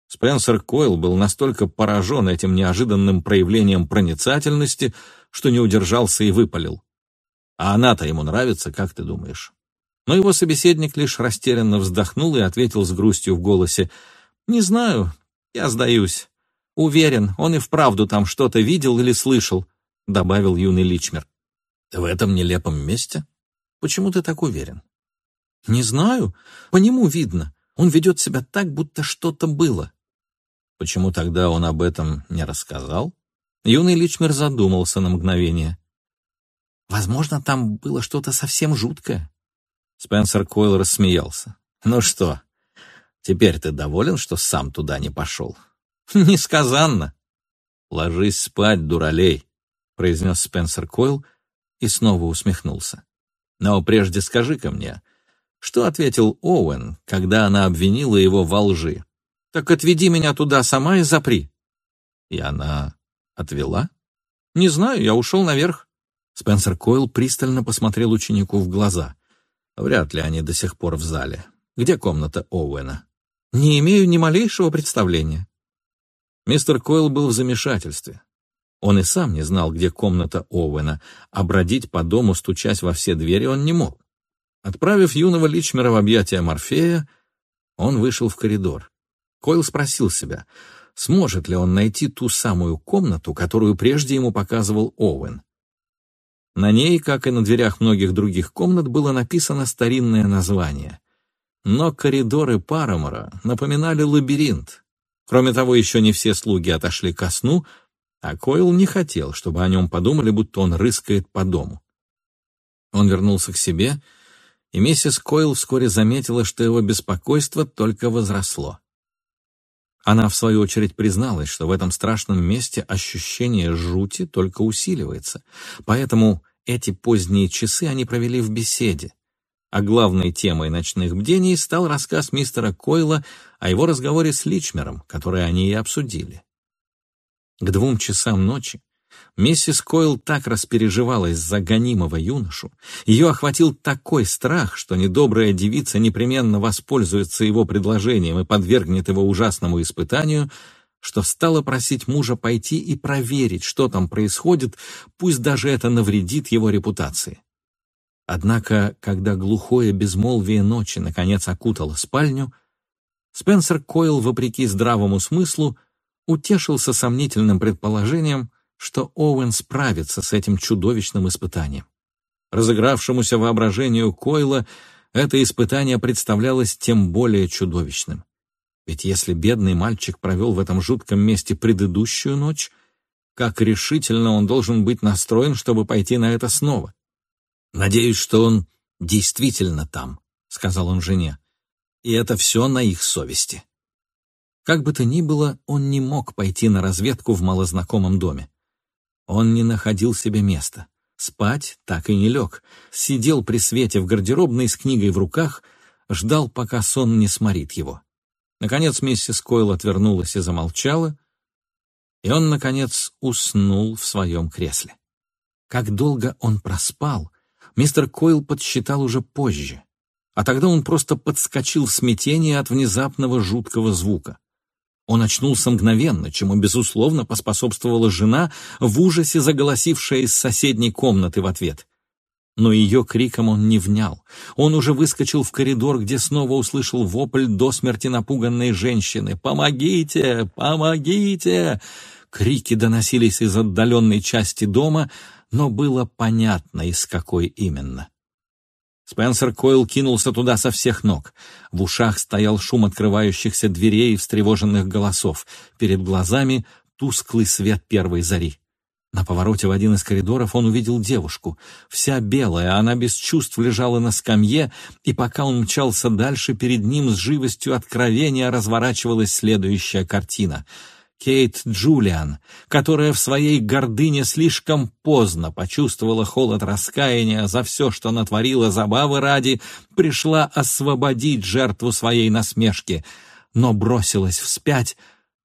Спенсер Койл был настолько поражен этим неожиданным проявлением проницательности, что не удержался и выпалил. «А она-то ему нравится, как ты думаешь?» Но его собеседник лишь растерянно вздохнул и ответил с грустью в голосе. «Не знаю, я сдаюсь. Уверен, он и вправду там что-то видел или слышал», — добавил юный Личмер. «В этом нелепом месте?» Почему ты так уверен? Не знаю. По нему видно. Он ведет себя так, будто что-то было. Почему тогда он об этом не рассказал? Юный Личмер задумался на мгновение. Возможно, там было что-то совсем жуткое. Спенсер Койл рассмеялся. Ну что, теперь ты доволен, что сам туда не пошел? [laughs] Несказанно. Ложись спать, дуралей, произнес Спенсер Койл и снова усмехнулся. Но прежде скажи-ка мне, Что ответил Оуэн, когда она обвинила его во лжи? «Так отведи меня туда сама и запри». И она отвела? «Не знаю, я ушел наверх». Спенсер Койл пристально посмотрел ученику в глаза. Вряд ли они до сих пор в зале. Где комната Оуэна? Не имею ни малейшего представления. Мистер Койл был в замешательстве. Он и сам не знал, где комната Оуэна, а бродить по дому, стучась во все двери, он не мог. Отправив юного Личмера в объятия Морфея, он вышел в коридор. Койл спросил себя, сможет ли он найти ту самую комнату, которую прежде ему показывал Оуэн. На ней, как и на дверях многих других комнат, было написано старинное название. Но коридоры Парамора напоминали лабиринт. Кроме того, еще не все слуги отошли ко сну, а Койл не хотел, чтобы о нем подумали, будто он рыскает по дому. Он вернулся к себе, и миссис Койл вскоре заметила, что его беспокойство только возросло. Она, в свою очередь, призналась, что в этом страшном месте ощущение жути только усиливается, поэтому эти поздние часы они провели в беседе. А главной темой ночных бдений стал рассказ мистера Койла о его разговоре с Личмером, который они и обсудили. К двум часам ночи Миссис Койл так распереживалась за гонимого юношу, ее охватил такой страх, что недобрая девица непременно воспользуется его предложением и подвергнет его ужасному испытанию, что стала просить мужа пойти и проверить, что там происходит, пусть даже это навредит его репутации. Однако, когда глухое безмолвие ночи наконец окутало спальню, Спенсер Койл, вопреки здравому смыслу, утешился сомнительным предположением, что Оуэн справится с этим чудовищным испытанием. Разыгравшемуся воображению Койла это испытание представлялось тем более чудовищным. Ведь если бедный мальчик провел в этом жутком месте предыдущую ночь, как решительно он должен быть настроен, чтобы пойти на это снова? «Надеюсь, что он действительно там», — сказал он жене. «И это все на их совести». Как бы то ни было, он не мог пойти на разведку в малознакомом доме. Он не находил себе места. Спать так и не лег. Сидел при свете в гардеробной с книгой в руках, ждал, пока сон не сморит его. Наконец миссис Койл отвернулась и замолчала, и он, наконец, уснул в своем кресле. Как долго он проспал, мистер Койл подсчитал уже позже, а тогда он просто подскочил в смятении от внезапного жуткого звука. Он очнулся мгновенно, чему, безусловно, поспособствовала жена, в ужасе заголосившая из соседней комнаты в ответ. Но ее криком он не внял. Он уже выскочил в коридор, где снова услышал вопль до смерти напуганной женщины. «Помогите! Помогите!» Крики доносились из отдаленной части дома, но было понятно, из какой именно. Спенсер Койл кинулся туда со всех ног. В ушах стоял шум открывающихся дверей и встревоженных голосов. Перед глазами тусклый свет первой зари. На повороте в один из коридоров он увидел девушку. Вся белая, она без чувств лежала на скамье, и пока он мчался дальше, перед ним с живостью откровения разворачивалась следующая картина — Кейт Джулиан, которая в своей гордыне слишком поздно почувствовала холод раскаяния за все, что натворила забавы ради, пришла освободить жертву своей насмешки, но бросилась вспять,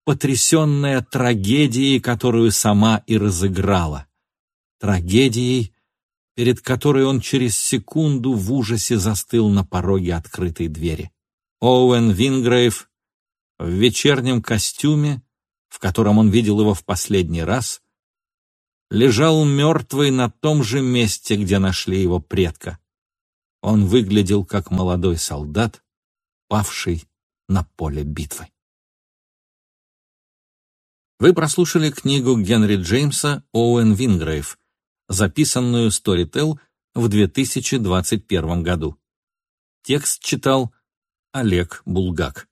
потрясенная трагедией, которую сама и разыграла. Трагедией, перед которой он через секунду в ужасе застыл на пороге открытой двери. Оуэн Вингрейв в вечернем костюме, в котором он видел его в последний раз, лежал мертвый на том же месте, где нашли его предка. Он выглядел как молодой солдат, павший на поле битвы. Вы прослушали книгу Генри Джеймса «Оуэн Вингрейв», записанную Storytel в 2021 году. Текст читал Олег Булгак.